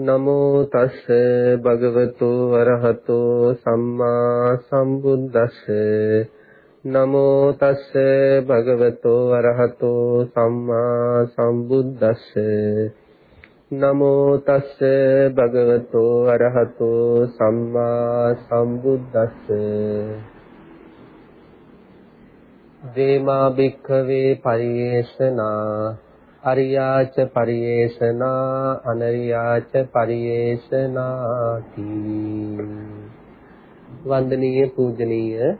නමෝ තස්ස භගවතු අරහතෝ සම්මා සම්බුද්දස්ස. නමෝ තස්ස භගවතු අරහතෝ සම්මා සම්බුද්දස්ස. නමෝ තස්ස භගවතු අරහතෝ සම්මා සම්බුද්දස්ස. දේමා භික්ඛවේ පරියේෂනා අරියාච පරියේෂනා අනරියාච පරියේෂනාති වන්දනීය පූජනීය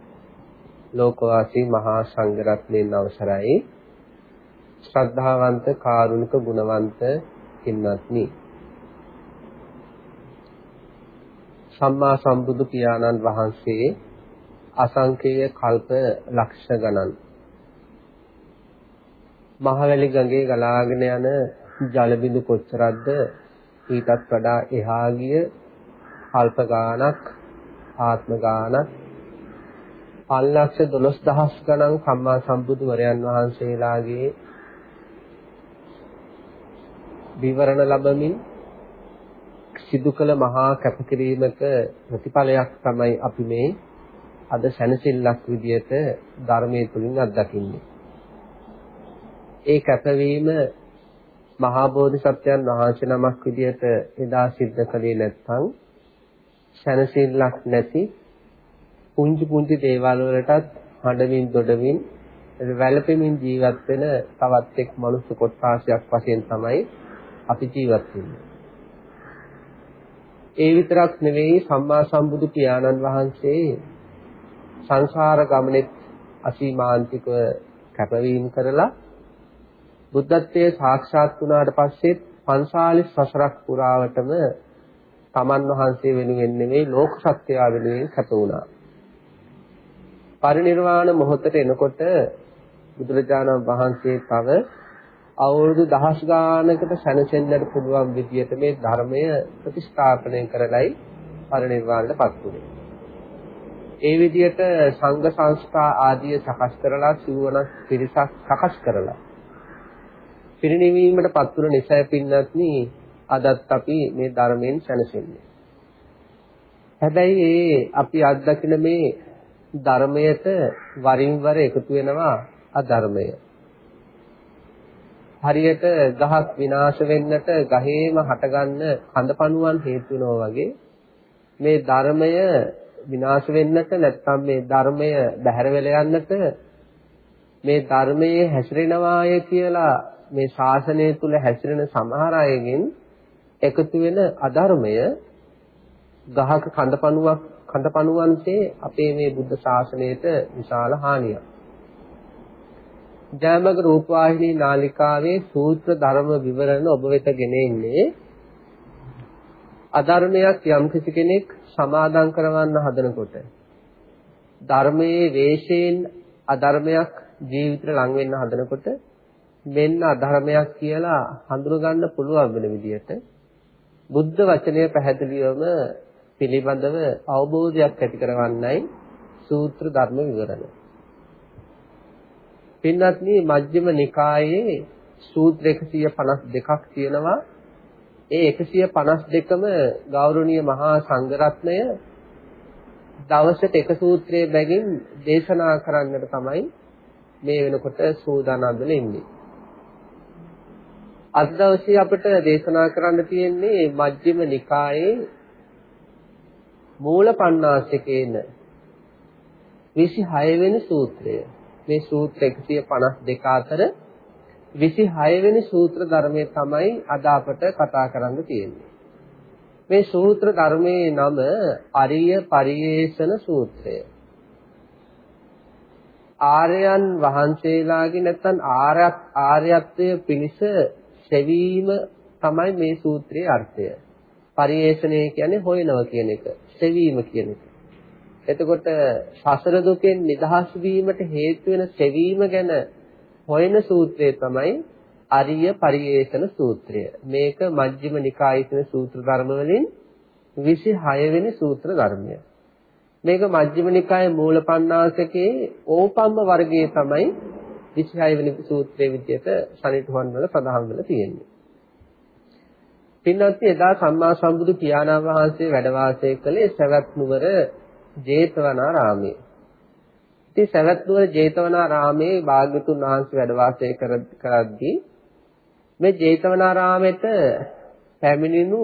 ලෝකවාසී මහා සංඝරත්නයන් අවසරයි. ශ්‍රද්ධාවන්ත කාරුණික ගුණවන්ත පින්වත්නි. සම්මා සම්බුදු පියාණන් වහන්සේ අසංකේය කල්ප ලක්ෂ ගණන් මහවැලි ගඟේ ගලාගෙන යන ජල බිඳු කොච්චරක්ද ඊටත් වඩා එහා ගිය කල්ප ගාණක් ආත්ම ගාණක් 512000 ගණන් සම්මා සම්බුදු වරයන් වහන්සේලාගේ විවරණ ලැබමින් සිදු කළ මහා කැපකිරීමක ප්‍රතිඵලයක් තමයි අපි මේ අද සැනසෙල්ලක් විදියට ධර්මයේ තුලින් අත්දකින්නේ. ඒ කැපවීම මහා බෝධිසත්වයන් වහන්සේ නමක් විදියට එදා සිද්ධ කළේ නැත්නම් සැනසෙල්ලක් නැති පුංචි පුංචි දේවල් වලටත් හඬමින් දොඩමින් වැළපෙමින් ජීවත් වෙන තවත් එක් මනුස්ස කොට්ටාසයක් වශයෙන් තමයි අපි ජීවත් වෙන්නේ. ඒ විතරක් නෙවෙයි සම්මා සම්බුදු පියාණන් වහන්සේ සංසාර ගමනේ අසීමාන්තිකව කැපවීම කරලා බුද්ධත්වයේ සාක්ෂාත් වුණාට පස්සේ 45 සසරක් පුරාවටම තමන් වහන්සේ වෙනුවෙන් නෙවෙයි ලෝක සත්‍යය වෙනුවෙන් කැප වුණා. පරිණිරවාණ මොහොතට එනකොට බුදුරජාණන් වහන්සේ තව අවුරුදු දහස් ගානකට සැනසෙන්නට පුළුවන් විදියට මේ ධර්මය ප්‍රතිස්ථාපනය කරලයි පරිණිරවාණයටපත් වුණේ. ඒ විදිහට සංඝ සංස්ථා ආදිය සකස් කරලා සිවණක් පිරිසක් සකස් කරලා පිරිණිවීමට පත් වුණ නිසා පින්නත්නි අදත් අපි මේ ධර්මයෙන් සැනසෙන්නේ. හැබැයි ඒ අපි අත්දකින මේ ධර්මයට වරින් වර එකතු වෙනවා අධර්මය. හරියට ගහක් විනාශ වෙන්නට ගහේම හටගන්න කඳපණුවන් හේතු වෙනවා වගේ මේ ධර්මය විනාශ වෙන්නට නැත්නම් මේ ධර්මය බැහැර වෙලා යන්නට මේ ධර්මයේ හැසිරෙනවාය කියලා මේ ශාසනය තුල හැසිරෙන සමහර අයගෙන් එකතු වෙන අධර්මය ගහක කඳපණුවක් කඳපණුවන්සේ අපේ මේ බුද්ධ ශාසනයට විශාල හානියක්. ජයමග රූපවාහිනී නාලිකාවේ සූත්‍ර ධර්ම විවරණ ඔබ වෙත ගෙන එන්නේ අධර්මයක් යම් කෙනෙක් සමාදන් කරවන්න හදනකොට ධර්මයේ වේශයෙන් අධර්මයක් ජීවිතේ ලඟ වෙන්න හදනකොට මෙන්න අධර්මයක් කියලා හඳුනගන්න පුළුවන් වෙන විදිහට බුද්ධ වචනය පැහැදිලිවම පිළිබඳව අවබෝධයක් ඇති කරගන්නයි සූත්‍ර ධර්ම විවරණ. පින්වත්නි මජ්ක්‍ධිම නිකායේ සූත්‍ර 152ක් තියෙනවා ඒ 152ම ගෞරවනීය මහා සංඝරත්නය දවසට එක සූත්‍රයේ බැගින් දේශනා කරන්නට තමයි මේ වෙනකොට සූදානම් වෙන්නේ. අද දවසේ අපිට දේශනා කරන්න තියෙන්නේ මජ්ක්‍ධිම නිකායේ මූල පණ්ණාසිකේන 26 වෙනි සූත්‍රය. මේ සූත්‍ර 152 අතර 26 වෙනි සූත්‍ර ධර්මයේ තමයි අද අපට කතා කරන්න තියෙන්නේ. මේ සූත්‍ර ධර්මයේ නම අරිය පරියේෂණ සූත්‍රය. ආර්යයන් වහන්සේලාගේ නැත්නම් ආර්යත් ආර්යත්වයේ පිනිස සෙවීම තමයි මේ සූත්‍රයේ අර්ථය. පරිේශණය කියන්නේ හොයනවා කියන එක. සෙවීම කියන එක. එතකොට සසර දුකෙන් නිදහස් වීමට හේතු වෙන සෙවීම ගැන හොයන සූත්‍රය තමයි අරිය පරිේශන සූත්‍රය. මේක මජ්ක්‍ධිම නිකායේ තියෙන සූත්‍ර ධර්ම වලින් 26 වෙනි සූත්‍ර ධර්මය. මේක මජ්ක්‍ධිම නිකායේ මූලපණ්ණාසකේ ඕපම්ම වර්ගයේ තමයි 26 වෙනි සූත්‍රයේ විදිහට සනිටුවන් වල සඳහන් වෙලා තියෙන්නේ. පින්වත්නි එදා සම්මා සම්බුදු පියාණන් වහන්සේ වැඩ වාසය කළේ සවැත් නුවර ජේතවනාරාමයේ. ඉතින් සවැත් නුවර ජේතවනාරාමයේ භාග්‍යතුන් වහන්සේ වැඩ වාසය කරද්දී මේ ජේතවනාරාමෙට පැමිණිනු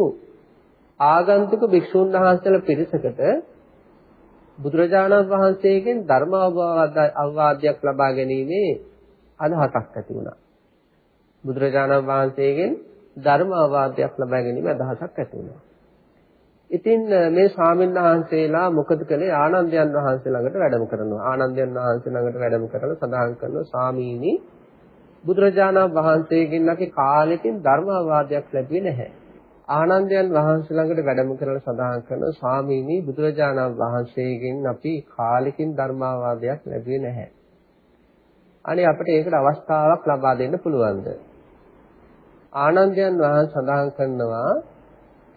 ආගන්තුක භික්ෂුන් වහන්සේලා පිරිසකට බුදුරජාණන් වහන්සේගෙන් ධර්ම අවවාදයක් ලබා ගැනීමේ අදහසක් ඇති වුණා. බුදුරජාණන් වහන්සේගෙන් ධර්ම අවවාදයක් ලබා ගැනීම අදහසක් ඇති වුණා. ඉතින් මේ ස්වාමීන් වහන්සේලා මොකද කළේ ආනන්දයන් වහන්සේ ළඟට වැඩම කරනවා. ආනන්දයන් වහන්සේ ළඟට වැඩම කරලා සඳහන් කරනවා ස්වාමීනි බුදුරජාණන් වහන්සේගෙන් අපි කාලෙකින් ධර්ම අවවාදයක් ලැබුවේ නැහැ. ආනන්දයන් වහන්සේ ළඟට වැඩම කරලා සඳහන් කරන ස්වාමීනි බුදුරජාණන් වහන්සේගෙන් අපි කාලෙකින් ධර්මාවාදයක් ලැබුවේ නැහැ. අනේ අපිට ඒකට අවස්ථාවක් ලබා දෙන්න පුළුවන්ද? ආනන්දයන් වහන්සේ සඳහන් කරනවා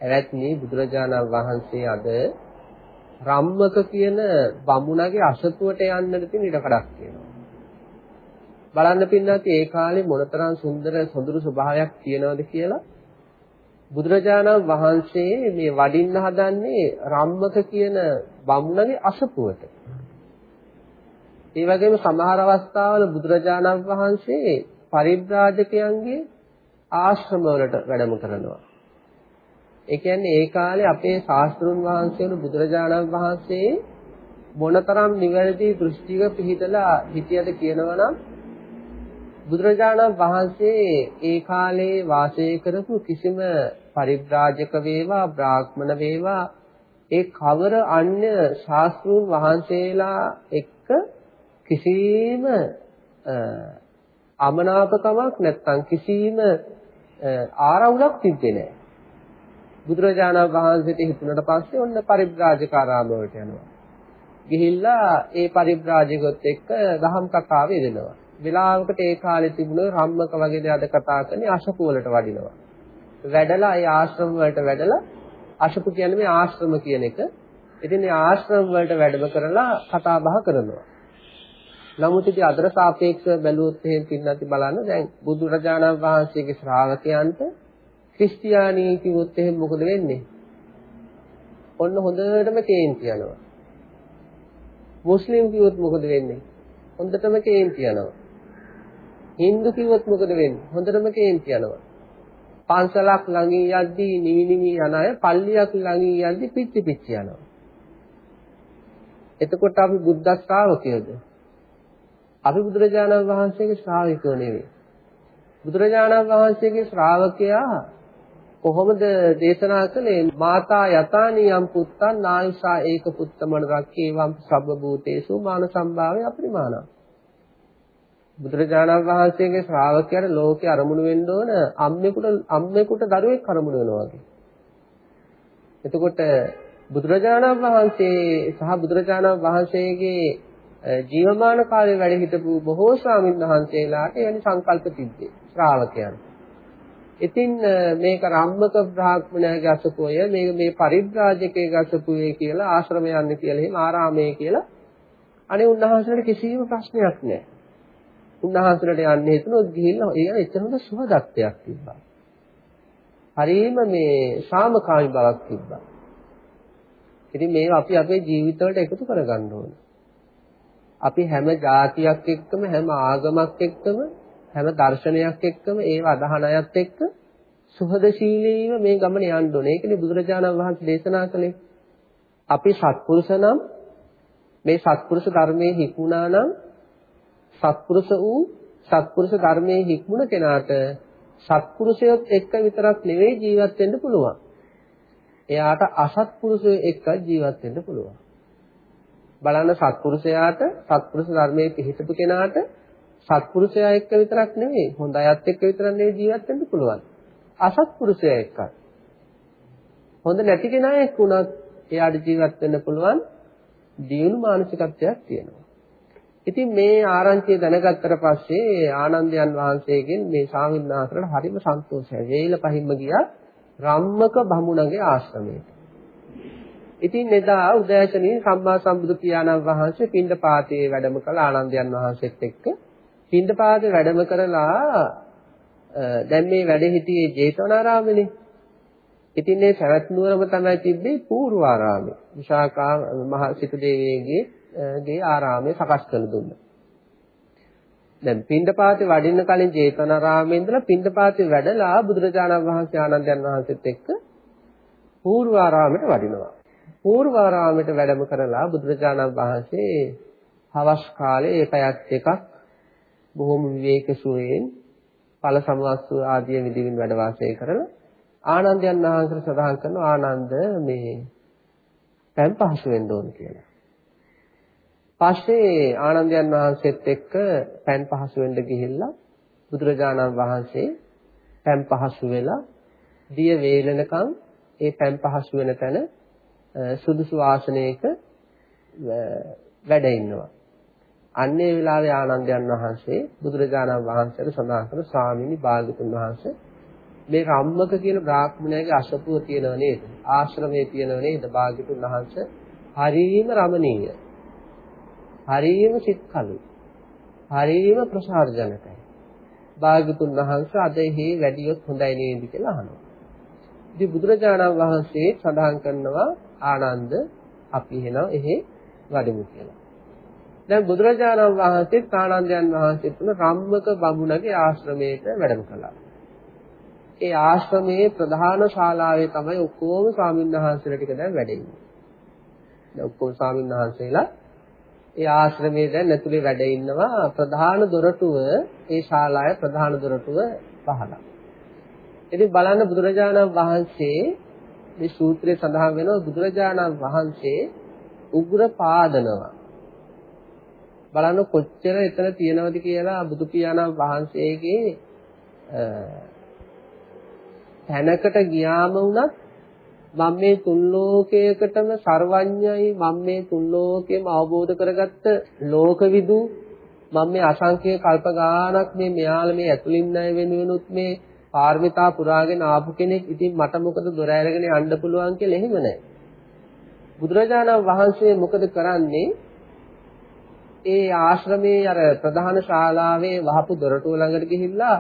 එවත්නි බුදුරජාණන් වහන්සේ අද රම්මක කියන බමුණගේ අසතුවට යන්නට තියෙන ඉඩකඩක් තියෙනවා. බලන්න පින්නත් ඒ කාලේ මොනතරම් සුන්දර සොඳුරු ස්වභාවයක් තියෙනවද කියලා බුදුරජාණන් වහන්සේ මේ වඩින්න හදන්නේ රම්මක කියන බමුණගේ අසපුවට. ඒ වගේම සමහර අවස්ථාවල බුදුරජාණන් වහන්සේ පරිබ්‍රාජකයන්ගේ ආශ්‍රම වලට වැඩම කරනවා. ඒ කියන්නේ ඒ කාලේ අපේ ශාස්ත්‍රුන් වහන්සේලු බුදුරජාණන් වහන්සේ මොනතරම් නිවැරදි දෘෂ්ටික පිහිටලා හිටියද කියනවනම් බුදුරජාණන් වහන්සේ ඒ කාලේ වාසය කරපු කිසිම පරිබ්‍රාජක වේවා බ්‍රාහ්මණ වේවා ඒ කවර අන්‍ය ශාස්ත්‍රූන් වහන්සේලා එක්ක කිසිම අමනාපකමක් නැත්තම් කිසිම ආරවුලක් තිබ්බේ නැහැ. බුදුරජාණන් වහන්සේට හිතුණට පස්සේ ඔන්න පරිබ්‍රාජකාරාම වලට යනවා. ගිහිල්ලා ඒ පරිබ්‍රාජකොත් එක්ක දහම් කතාවේ දෙනවා. වෙලාවකට ඒ කාලේ තිබුණ රම්මක වගේ දේ අද කතා කරන්නේ අශපු වලට වඩිනවා. වැඩලා ඒ ආශ්‍රම වලට වැඩලා අශපු කියන්නේ මේ ආශ්‍රම කියන එක. ඉතින් මේ ආශ්‍රම වලට වැඩම කරලා කතා බහ කරනවා. නමුත් ඉතින් අදට සාපේක්ෂව බැලුවොත් එහෙම පින්නත් බලන්න දැන් බුදුරජාණන් වහන්සේගේ ශ්‍රාවකයන්ට ක්‍රිස්තියානි කිව්වොත් එහෙම මොකද වෙන්නේ? ඔන්න හොඳටම කේන්ති යනවා. මුස්ලිම් කිව්වොත් මොකද වෙන්නේ? හොඳටම කේන්ති යනවා. හින්දු කිව්වොත් මොකද වෙන්නේ? හොඳටම කේන්ති යනවා. පන්සලක් ළඟින් යද්දී නිවි නිවි යන අය පල්ලියක් ළඟින් යද්දී පිච්චි පිච්චි යනවා. එතකොට අපි බුද්ධ ශ්‍රාවකයෝද? අපි බුදුරජාණන් වහන්සේගේ ශ්‍රාවකයෝ නෙවෙයි. බුදුරජාණන් වහන්සේගේ ශ්‍රාවකයා කොහොමද දේශනා කළේ මාතා යතානියම් පුත්තන් නායසා ඒක පුත්තමන රක්කේවම් සබ්බ භූතේසු මාන සම්භාවය අපරිමාණං බුදුරජාණන් වහන්සේගේ ශ්‍රාවකයාට ලෝකේ අරමුණු වෙන්න ඕන අම්මෙකුට අම්මෙකුට දරුවෙක් අරමුණු වෙනවා වගේ. එතකොට බුදුරජාණන් වහන්සේ සහ බුදුරජාණන් වහන්සේගේ ජීවමාන කාලේ වැඩ හිටපු බොහෝ ස්වාමීන් වහන්සේලාට එවැනි සංකල්ප තිබ්බේ ශ්‍රාවකයන්. ඉතින් මේක රම්මක බ්‍රාහ්මණයාගේ අසපුවය මේක මේ පරිබ්‍රාජකයේ අසපුවේ කියලා ආශ්‍රම යන්නේ කියලා එහෙම ආරාමයේ කියලා අනේ උන්වහන්සේට කිසිම ප්‍රශ්නයක් නැහැ. උන්වහන්සේට යන්නේ හිතුනොත් ගිහිල්ලා ඒ එතන හොඳ සුවදත්වයක් තිබ්බා. හරීම මේ සාමකාමී බවක් තිබ්බා. ඉතින් මේක අපි අපේ ජීවිතවලට එකතු කරගන්න ඕනේ. අපි හැම જાතියක් එක්කම හැම ආගමක් එක්කම හැම දර්ශනයක් එක්කම ඒව අදහන අයත් එක්ක සුහදශීලීව මේ ගමන යන්න ඕනේ. ඒකනේ බුදුරජාණන් වහන්සේ දේශනා කළේ. අපි සත්පුරුෂ නම් මේ සත්පුරුෂ ධර්මයේ හික්මුණා නම් සත්පුරුෂ වූ සත්පුරුෂ ධර්මයේ හික්මුණ කෙනාට සත්පුරුෂයොත් එක්ක විතරක් නෙවෙයි ජීවත් වෙන්න පුළුවන්. එයාට අසත්පුරුෂයෝ එක්ක ජීවත් වෙන්න පුළුවන්. බලන්න සත්පුරුෂයාට සත්පුරුෂ ධර්මයේ පිහිටපු කෙනාට සත්පුරුෂයා එක්ක විතරක් නෙවෙයි හොඳ අයත් එක්ක විතරක් නෙවෙයි ජීවත් වෙන්න පුළුවන්. අසත්පුරුෂයා එක්කත්. හොඳ නැති කෙනා එක්ක උනත් එයාට ජීවත් වෙන්න පුළුවන් දියුණු මානසිකත්වයක් තියෙනවා. ඉතින් මේ ආරංචිය දැනගත්තට පස්සේ ආනන්දයන් වහන්සේගෙන් මේ ශාමින්නාසරට හරිම සන්තෝෂයි. වේල පහින්ම ගියා රම්මක බමුණගේ ආශ්‍රමයට. ඉතින් එදා උදෑසනින් සම්මා සම්බුදු පියාණන් වහන්සේ පින්ඩපාතයේ වැඩම කළ ආනන්දයන් වහන්සේත් එක්ක පින්ඩපාතේ වැඩම කරලා දැන් මේ වැඩ හිටියේ ජේතවනාරාමනේ. ඉතින් මේ සවැත් නුවරම තමයි තිබ්බේ පූර්වාරාමේ. විශාකා මහ සිටු දේවියගේ ගේ ආරාමයේ සකස් කළ දුන්නා. දැන් පින්ඩපාතේ වඩින්න කලින් ජේතවනාරාමේ ඉඳලා පින්ඩපාතේ වැඩලා බුදුරජාණන් වහන්සේ ආනන්දයන් වහන්සේත් එක්ක පූර්වාරාමයට වඩිනවා. පූර්වාරාමයට වැඩම කරලා බුදුරජාණන් වහන්සේ හවස් කාලේ පැයක් දෙකක් බොහොම විවේක සුවයෙන් ඵල සමවස්තු ආදී විදිහින් වැඩ වාසය කරලා ආනන්දයන් වහන්සේ සඳහන් කරනවා ආනන්ද මේ පෑන් පහසු වෙන්න ඕන කියලා. පස්සේ ආනන්දයන් වහන්සේත් එක්ක පෑන් පහසු වෙන්න ගිහිල්ලා බුදුරජාණන් වහන්සේ පෑන් පහසු වෙලා දිය වේලනකම් ඒ පෑන් පහසු වෙන තැන සුදුසු ආසනයක වැඩ ඉන්නවා. අන්නේ වෙලාවේ ආනන්දයන් වහන්සේ බුදුරජාණන් වහන්සේට සඳහන් කරන ස්වාමීනි භාගතුන් වහන්සේ මේ රම්මක කියන බ්‍රාහ්මණයාගේ අසපුව තියෙනව නේද? ආශ්‍රමයේ තියෙනව නේද? භාගතුන් වහන්සේ හරීම රමණීය. හරීම සිත්කලු. හරීම ප්‍රසාරජනකයි. භාගතුන් වහන්සේ අද එහි වැඩියොත් හොඳයි නේද කියලා අහනවා. ඉතින් බුදුරජාණන් වහන්සේ සඳහන් කරනවා ආනන්ද අපි එහෙනම් එහි වඩමු කියලා. දැන් බුදුරජාණන් වහන්සේ ආනන්දයන් වහන්සේ තුන රම්මක බමුණගේ ආශ්‍රමයට වැඩම කළා. ඒ ආශ්‍රමයේ ප්‍රධාන ශාලාවේ තමයි ඔක්කොම ස්වාමින්වහන්සේලා ටික දැන් වැඩ ඉන්නේ. දැන් ඔක්කොම ස්වාමින්වහන්සේලා ඒ ආශ්‍රමයේ දැන් ඇතුලේ වැඩ ඉන්නවා ප්‍රධාන දොරටුව ඒ ශාලාවේ ප්‍රධාන දොරටුව පහළක්. ඉතින් බලන්න බුදුරජාණන් වහන්සේ මේ සූත්‍රයේ සඳහන් වෙනවා බුදුරජාණන් වහන්සේ උග්‍ර පාදනවා. බලන්න කොච්චර එතන තියෙනවද කියලා බුදු පියාණන් වහන්සේගේ තැනකට ගියාම වුණත් මම මේ තුන් ලෝකයකටම සර්වඥයි මම මේ තුන් ලෝකෙම අවබෝධ කරගත්ත ලෝකවිදු මම මේ අසංඛ්‍ය කල්ප ගානක් මේ මෙයාල මේ ඇතුළින් නැය වෙනුවෙනුත් මේ පාර්මිතා පුරාගෙන ආපු කෙනෙක් ඉතින් මට මොකද දොර ඇරගෙන යන්න පුළුවන් කියලා එහෙම නැහැ. බුදුරජාණන් වහන්සේ මොකද කරන්නේ? ඒ ආශ්‍රමයේ අර ප්‍රධාන ශාලාවේ වහපු දොරටුව ළඟට ගිහිල්ලා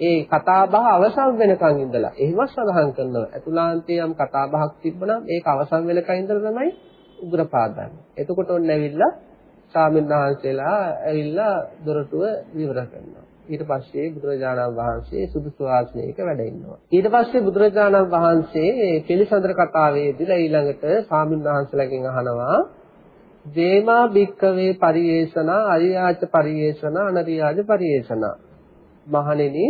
ඒ කතා බහ අවසන් වෙනකන් ඉඳලා එහෙම සඳහන් කරනවා. අතුලාන්තයේ යම් කතා බහක් තිබ්බනම් ඒක අවසන් වෙනකන් ඉඳලා තමයි උග්‍රපාදන්නේ. එතකොට ඔන්න ඇවිල්ලා ස්වාමීන් වහන්සේලා ඇවිල්ලා දොරටුව විවර කරනවා. ඊට පස්සේ බුදුරජාණන් වහන්සේ සුදුසු ආසනයක වැඩ ඉන්නවා. ඊට පස්සේ බුදුරජාණන් වහන්සේ පිළිසඳර කතාවේදීලා ඊළඟට ස්වාමීන් වහන්සේලාගෙන් අහනවා දේමා භික්කවේ පරියේෂණ අරියාච පරියේෂණ අනරියාජ පරියේෂණ මහණෙනි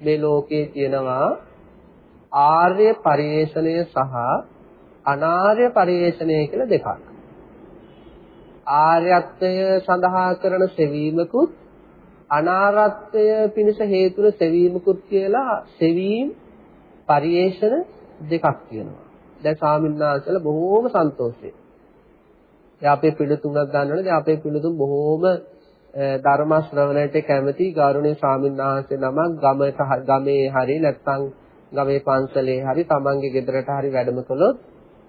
මේ ලෝකේ තියෙනවා ආර්ය පරියේෂණය සහ අනාර්ය පරියේෂණය කියලා දෙකක් ආර්යත්වය සඳහා කරන සෙවීමකුත් අනාරත්වය පිණිස හේතුන සෙවීමකුත් කියලා සෙවීම පරිේශන දෙකක් කියනවා. දැන් සාමින්නාසල බොහෝම සන්තෝෂයි. දැන් අපේ පිළිතුරක් ගන්නවනේ දැන් අපේ පිළිතුරු බොහෝම ධර්ම ශ්‍රවණයට කැමති ගෞරවනීය ස්වාමින්වහන්සේ නමක් ගමට ගමේ හරි නැත්නම් ගමේ පන්සලේ හරි තමන්ගේ ගෙදරට හරි වැඩම කළොත්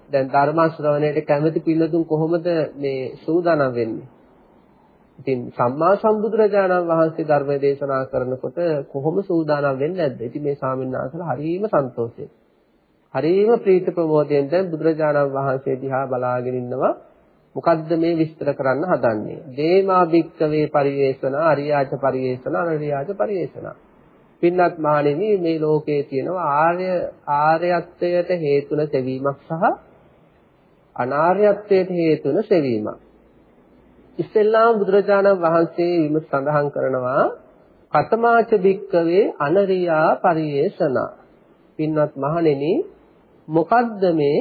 දැන් ධර්ම ශ්‍රවණයට කැමති පිළිතුරු කොහොමද මේ සූදානම් වෙන්නේ? ඉතින් සම්මා සම්බුදුරජාණන් වහන්සේ ධර්ම දේශනා කරනකොට කොහොම සූදානම් වෙන්නේ නැද්ද? ඉතින් මේ ස්වාමීන් වහන්සේලා හරිම සන්තෝෂයි. හරිම ප්‍රීති ප්‍රමෝදයෙන් දැන් බුදුරජාණන් වහන්සේ දිහා බලාගෙන ඉන්නවා. මොකද්ද මේ විස්තර කරන්න හදන්නේ? දේමා භික්කවේ පරිවේෂණ, අරියාච පරිවේෂණ, අනරියාච පරිවේෂණ. පින්නත් මහණෙනි මේ ලෝකයේ තියෙනවා ආර්ය ආර්යත්වයට හේතුන සෙවීමක් සහ අනාර්යත්වයට හේතු වෙන සෙවීමක්. ඉස්සෙල්ලාම බුදුරජාණන් වහන්සේ විම සඳහන් කරනවා කතමාච භික්කවේ අනරියා පරියේෂණ. පින්වත් මහණෙනි මොකද්ද මේ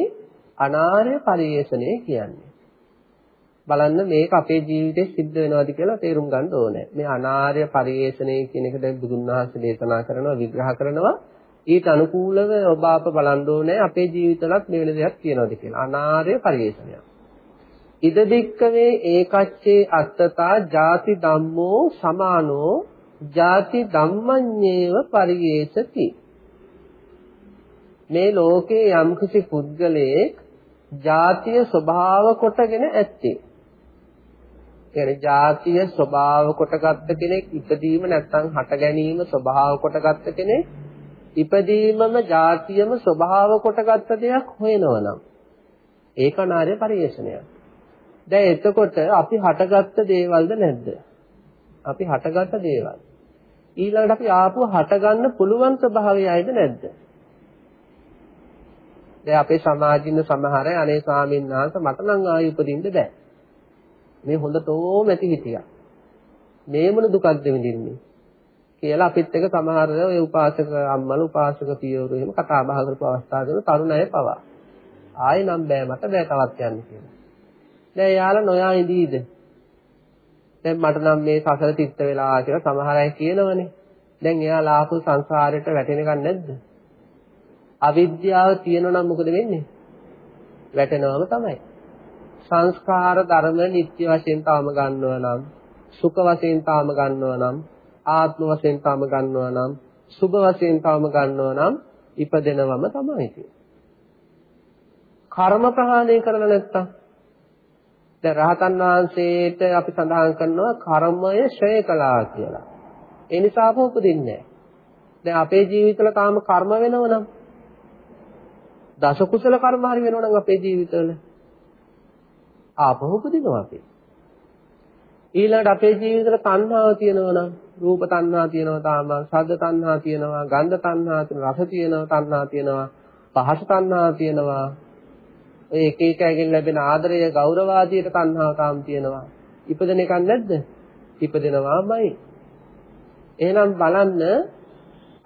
අනාර්ය පරියේෂණය කියන්නේ? බලන්න මේක අපේ ජීවිතේ සිද්ධ වෙනවද කියලා තේරුම් ගන්න ඕනේ. මේ අනාර්ය පරිේශණය කියන එක දැන් බුදුන් වහන්සේ දේශනා කරනවා විග්‍රහ කරනවා. ඊට අනුකූලව ඔබ අප බලන්න ඕනේ අපේ ජීවිතවලත් මේ වෙන දෙයක් තියෙනවද කියලා. අනාර්ය පරිේශණයක්. ඉද දික්කවේ ඒකච්චේ අත්තතා ಜಾති ධම්මෝ සමානෝ ಜಾති ධම්මඤ්ඤේව පරියේසති. මේ ලෝකේ යම්කිසි පුද්ගලයෙක් ජාතිය ස්වභාව කොටගෙන ඇත්තේ කියන්නේ ජාතිය ස්වභාව කොටගත්ත කෙනෙක් ඉපදීම නැත්නම් හට ගැනීම ස්වභාව කොටගත්ත කෙනෙක් ඉපදීමම ජාතියම ස්වභාව කොටගත්ත දෙයක් හොයනවනම් ඒක නාර්ය පරිේශනයක්. දැන් එතකොට අපි හටගත්ත දේවල්ද නැද්ද? අපි හටගත්ත දේවල්. ඊළඟට අපි ආපුව හටගන්න පුළුවන් ස්වභාවයයිද නැද්ද? දැන් අපේ සමාජින්න සමහර අනේ ස්වාමීන් වහන්සේ මට නම් ආයෙ උපදින්න බෑ. මේ හොඳටම ඇති හිටියා. මේ මොන දුකක්ද විඳින්නේ කියලා අපිත් එක සමහර ඔය උපාසක අම්මල උපාසක පියවරු එහෙම කතා බහ කරපු අවස්ථා දෙන තරුණ අය පවා. ආයෙ නම් බෑ මට බෑ තවත් යන්න කියලා. දැන් යාලා නොයා ඉඳීද? දැන් මට නම් මේ සසර තිත්ත වෙලා කියලා සමහර අය කියනවනේ. දැන් එයාලා ආපු සංසාරයට වැටෙන එකක් නැද්ද? අවිද්‍යාව තියෙනවා නම් මොකද වෙන්නේ? වැටෙනවම තමයි. සංස්කාර ධර්ම නිත්‍ය වශයෙන් තාම ගන්නව නම් සුඛ වශයෙන් තාම ගන්නව නම් ආත්ම වශයෙන් තාම ගන්නව නම් සුභ වශයෙන් තාම ගන්නව නම් ඉපදෙනවම තමයි තියෙන්නේ. කර්ම ප්‍රහාණය කරලා නැත්තම් දැන් රහතන් වහන්සේට අපි සඳහන් කරනවා කර්මය ශ්‍රේ කළා කියලා. ඒ නිසා අප උපදින්නේ නැහැ. දැන් අපේ ජීවිතවල තාම කර්ම වෙනවනම් දස කුසල කර්ම හරි වෙනවනම් අපේ ජීවිතවල ආපහු උපදිනවා අපි. ඊළඟට අපේ ජීවිතේ තණ්හාව තියෙනවා නම් රූප තණ්හා තියෙනවා තාම, ශබ්ද තණ්හා තියෙනවා, ගන්ධ තණ්හා තියෙනවා, රස තියෙනවා, තණ්හා තියෙනවා, පහස තණ්හා තියෙනවා. ඔය එක එක ඇගෙන් ලැබෙන ආදරය, ගෞරව ආදියට තණ්හාව තාම තියෙනවා. ඉපදෙන එකක් නැද්ද? ඉපදෙනවාමයි. එහෙනම් බලන්න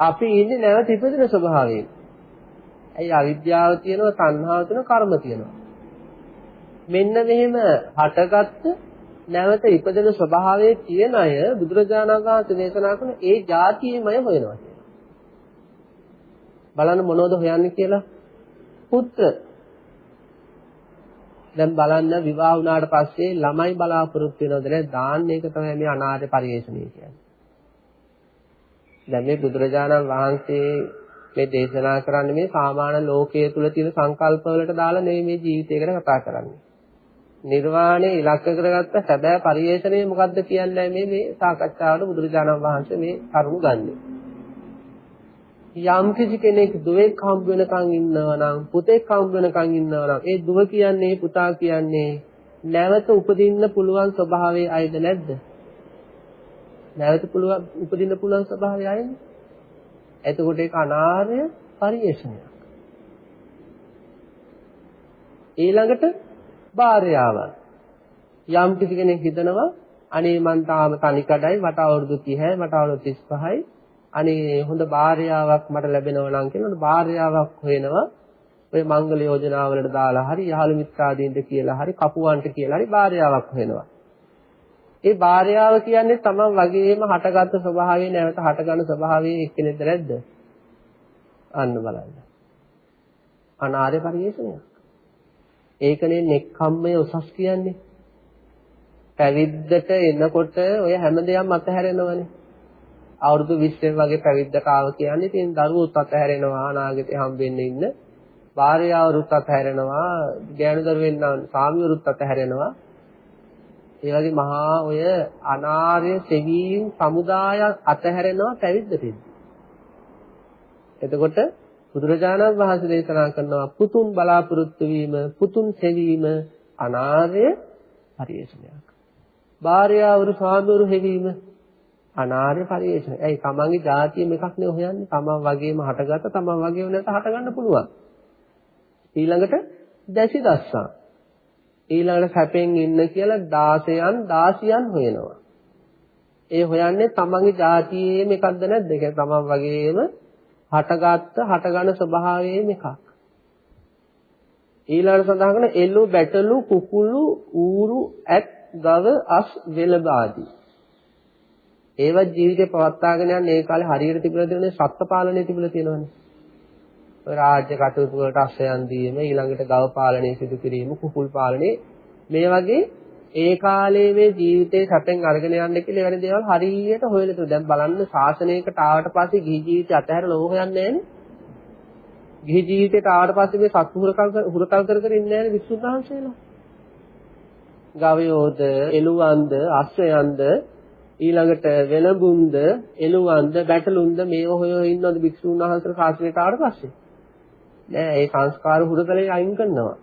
අපි ඉන්නේ නැවත ඉපදෙන ස්වභාවයෙන්. ඇයි අවිද්‍යාව තියෙනවා, තණ්හාව තියෙනවා, කර්ම තියෙනවා. මෙන්න මෙහෙම හටගත්ත නැවත ඉපදෙන ස්වභාවයේ තියෙන අය බුදුරජාණන් වහන්සේ දේශනා කරන ඒ જાතියෙමය හොයනවා බලන්න මොනවද හොයන්නේ කියලා පුත්‍ර දැන් බලන්න විවාහ වුණාට පස්සේ ළමයි බලාපොරොත්තු වෙනවද නැද්ද? දාන්න එක තමයි මේ අනාථ පරිේශණය කියන්නේ. දැන් මේ බුදුරජාණන් වහන්සේ මේ දේශනා කරන්නේ මේ සාමාන්‍ය ලෝකයේ තුල තියෙන සංකල්ප වලට දාලා නෙවෙයි මේ ජීවිතය ගැන කතා කරන්නේ. නිර්වාණය ඉලක්ක කරගත්ත සැබෑ පරිේශණය මොකද්ද කියන්නේ? මේ මේ සාකච්ඡාවට බුදුරජාණන් වහන්සේ මේ කරුණු ගන්නෙ. යම් කිසි කෙනෙක් දුවෙක් හම්බ වෙනකන් ඉන්නවා නම් පුතෙක් හම්බ වෙනකන් ඉන්නවා නම් ඒ දුව කියන්නේ පුතා කියන්නේ නැවත උපදින්න පුළුවන් ස්වභාවයේ අයද නැද්ද? නැවත පුළුවන් උපදින්න පුළුවන් ස්වභාවය අයනේ. එතකොට ඒක අනාර්ය පරිේශණයක්. ඊළඟට භාර්යාවන්. යම් කිසි කෙනෙක් හිතනවා අනේ මං තාම තනි කඩයි මට අවුරුදු 30යි මට අවුරුදු 35යි අනේ හොඳ භාර්යාවක් මට ලැබෙනවා නම් කියනකොට භාර්යාවක් හොයනවා ඔය මංගල යෝජනාවලට දාලා හරි යහළු මිත්‍රාදීන්ට කියලා හරි කපුවන්ට කියලා හරි භාර්යාවක් හොයනවා. ඒ භාර්යාව කියන්නේ තමන් වගේම හටගත් ස්වභාවය නැවත හටගන්න ස්වභාවයේ එක්කෙනෙක්ද නැද්ද? අන්න බලන්න. අනාර්ය පරිේශනයක්. ඒකනේ නෙක්ඛම්මය උසස් කියන්නේ. පැවිද්දට එනකොට ඔය හැම දෙයක්ම අතහැරෙනවනේ. අවුරුදු 20 වගේ පැවිද්දට ආව කියන්නේ ඉතින් දරුවොත් අතහැරෙනවා අනාගතේ හම්බෙන්න ඉන්න. භාර්යාවරුත් අතහැරෙනවා, ගෑනු දරුවෙන් නම් සාමිවරුත් අතහැරෙනවා. ඒ වගේ මහා ඔය අනාර්ය සෙවීම් සමුදායක් අතහැරෙනවා පැවිද්දට. එතකොට බුදුරජාණන් වහන්සේ දේශනා කරනවා පුතුන් බලාපොරොත්තු වීම පුතුන් සෙවීම අනාර්ය පරිේශනයක්. භාර්යාවරු ස්වාමිවරු හැවීම අනාර්ය පරිේශනය. ඇයි තමන්ගේ જાතියෙම එකක් නේ හොයන්නේ. තමන් වගේම හටගත්ත තමන් වගේම නැත හටගන්න පුළුවන්. ඊළඟට දැසි දස්සා. ඊළඟට සැපෙන් ඉන්න කියලා 16න් 16න් හොයනවා. ඒ හොයන්නේ තමන්ගේ જાතියේම එකක්ද නැද්ද? ඒ කියන්නේ තමන් වගේම හටගත්ත හටගන ස්වභාවයේම එකක්. ඊළඟට සඳහන් කරන එළු බැටළු කුකුළු ඌරු ඇත් ගව අස් වෙලබ ආදී. ඒවත් ජීවිතේ පවත්වාගෙන යන ඒ කාලේ හරියට තිබුණා දෙන්නේ සත්ත්ව පාලනය තිබුණා තියෙනවනේ. රාජ්‍ය කටයුතු වලට අශ්‍රයන් දීම ඊළඟට ගව පාලනය සිදු කිරීම කුකුල් පාලනය මේ වගේ ඒ කාලේ මේ ජීවිතේ සැපෙන් අරගෙන යන්න කියලා එවැනි දේවල් හරියට හොයලා තියෙනවා. දැන් බලන්න ශාසනයකට ආවට පස්සේ ගිහි ජීවිතය අතහැරලා ඕක යන්නේ නැහැනේ. ගිහි ජීවිතයට ආවට පස්සේ මේ සත්තු හුරකල් හුරකල් කර කර ඉන්නේ නැහැනේ විසුණු වහන්සේලා. ගවයෝද, එළුවන්ද, අශ්වයන්ද ඊළඟට වෙලඹුන්ද, එළුවන්ද, බැටළුන්ද මේව හොය හොය ඉන්නවද විසුණු වහන්සේලා ශාසනයට ආවට පස්සේ? නෑ ඒ සංස්කාර හුරකලේ අයින් කරනවා.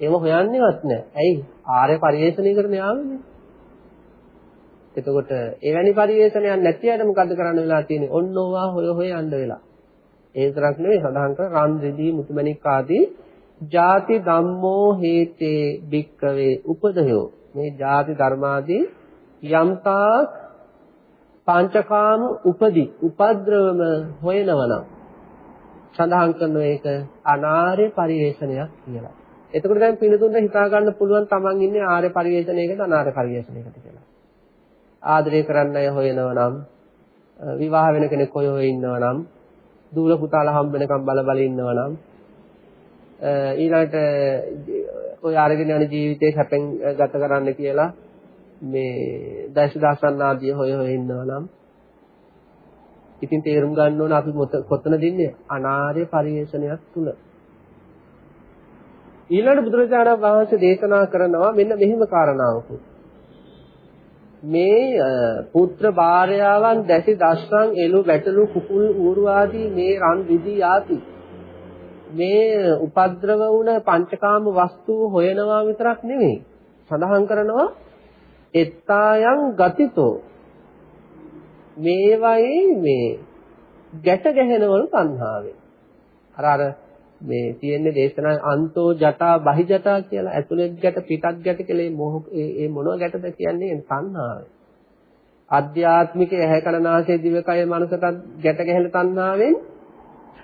ඒව හොයන්නේවත් නෑ. ඇයි? ආර්ය පරිේශණයකට න්යාමනේ. එතකොට එවැනි පරිේශණයක් නැති අයට මොකද්ද කරන්න වෙලා තියෙන්නේ? ඔන්නෝවා හොය හොය යන්න වෙලා. ඒ විතරක් නෙවෙයි සඳහන් කර රන් දෙදී මුතුමැණික් ආදී ಜಾති ධම්මෝ හේතේ භික්කවේ උපදයෝ මේ ಜಾති ධර්මාදී යම්තා පංචකාම උපදි උපද්‍රවම හොයනවනම් සඳහන් කරන එක අනාර්ය පරිේශනයක් කියලා. එතකොට දැන් පිළිතුරට හිතා ගන්න පුළුවන් තමන් ඉන්නේ ආර්ය පරිේශනයකද අනාර්ය පරිේශනයකද කියලා. ආදරය කරන්න අය හොයනවා නම් විවාහ වෙන කෙනෙක් හොය හොය ඉන්නවා නම් දූල පුතාලා හම්බ වෙනකම් බල බල ඉන්නවා නම් ඊළඟට ඔය අරගෙන යන ජීවිතේ සැපෙන් ගත කරන්න කියලා මේ දැස් දාසන්න ආදී හොය හොය ඉන්නවා නම් ඉතින් තේරුම් ගන්න ඕන අපි කොතනද ඉන්නේ අනාර්ය පරිේශනයක් තුල. ඊළඟ බුදුරජාණන් වහන්සේ දේශනා කරනවා මෙන්න මෙහෙම කාරණාවක. මේ පුත්‍ර භාර්යාවන් දැසි දස්සන් එළු වැටළු කුකුල් ඌරු ආදී මේ රන් විදි ආති මේ උපද්‍රව වුණ පංචකාම වස්තු හොයනවා විතරක් නෙවෙයි සඳහන් කරනවා එත්තායන් ගතිතෝ මේවයි මේ ගැට ගැහෙනවලු තණ්හාවෙන්. අර අර මේ තියෙන්නේ දේශනා අන්තෝ ජටා බහි ජටා කියලා ඇතුළේ ගැට පිටත් ගැට කියලා මොහ ඒ මොනව ගැටද කියන්නේ තණ්හාවෙන්. අධ්‍යාත්මික ඇහැ කනනාසය දිවකය මනසට ගැට ගැහෙන තණ්හාවෙන්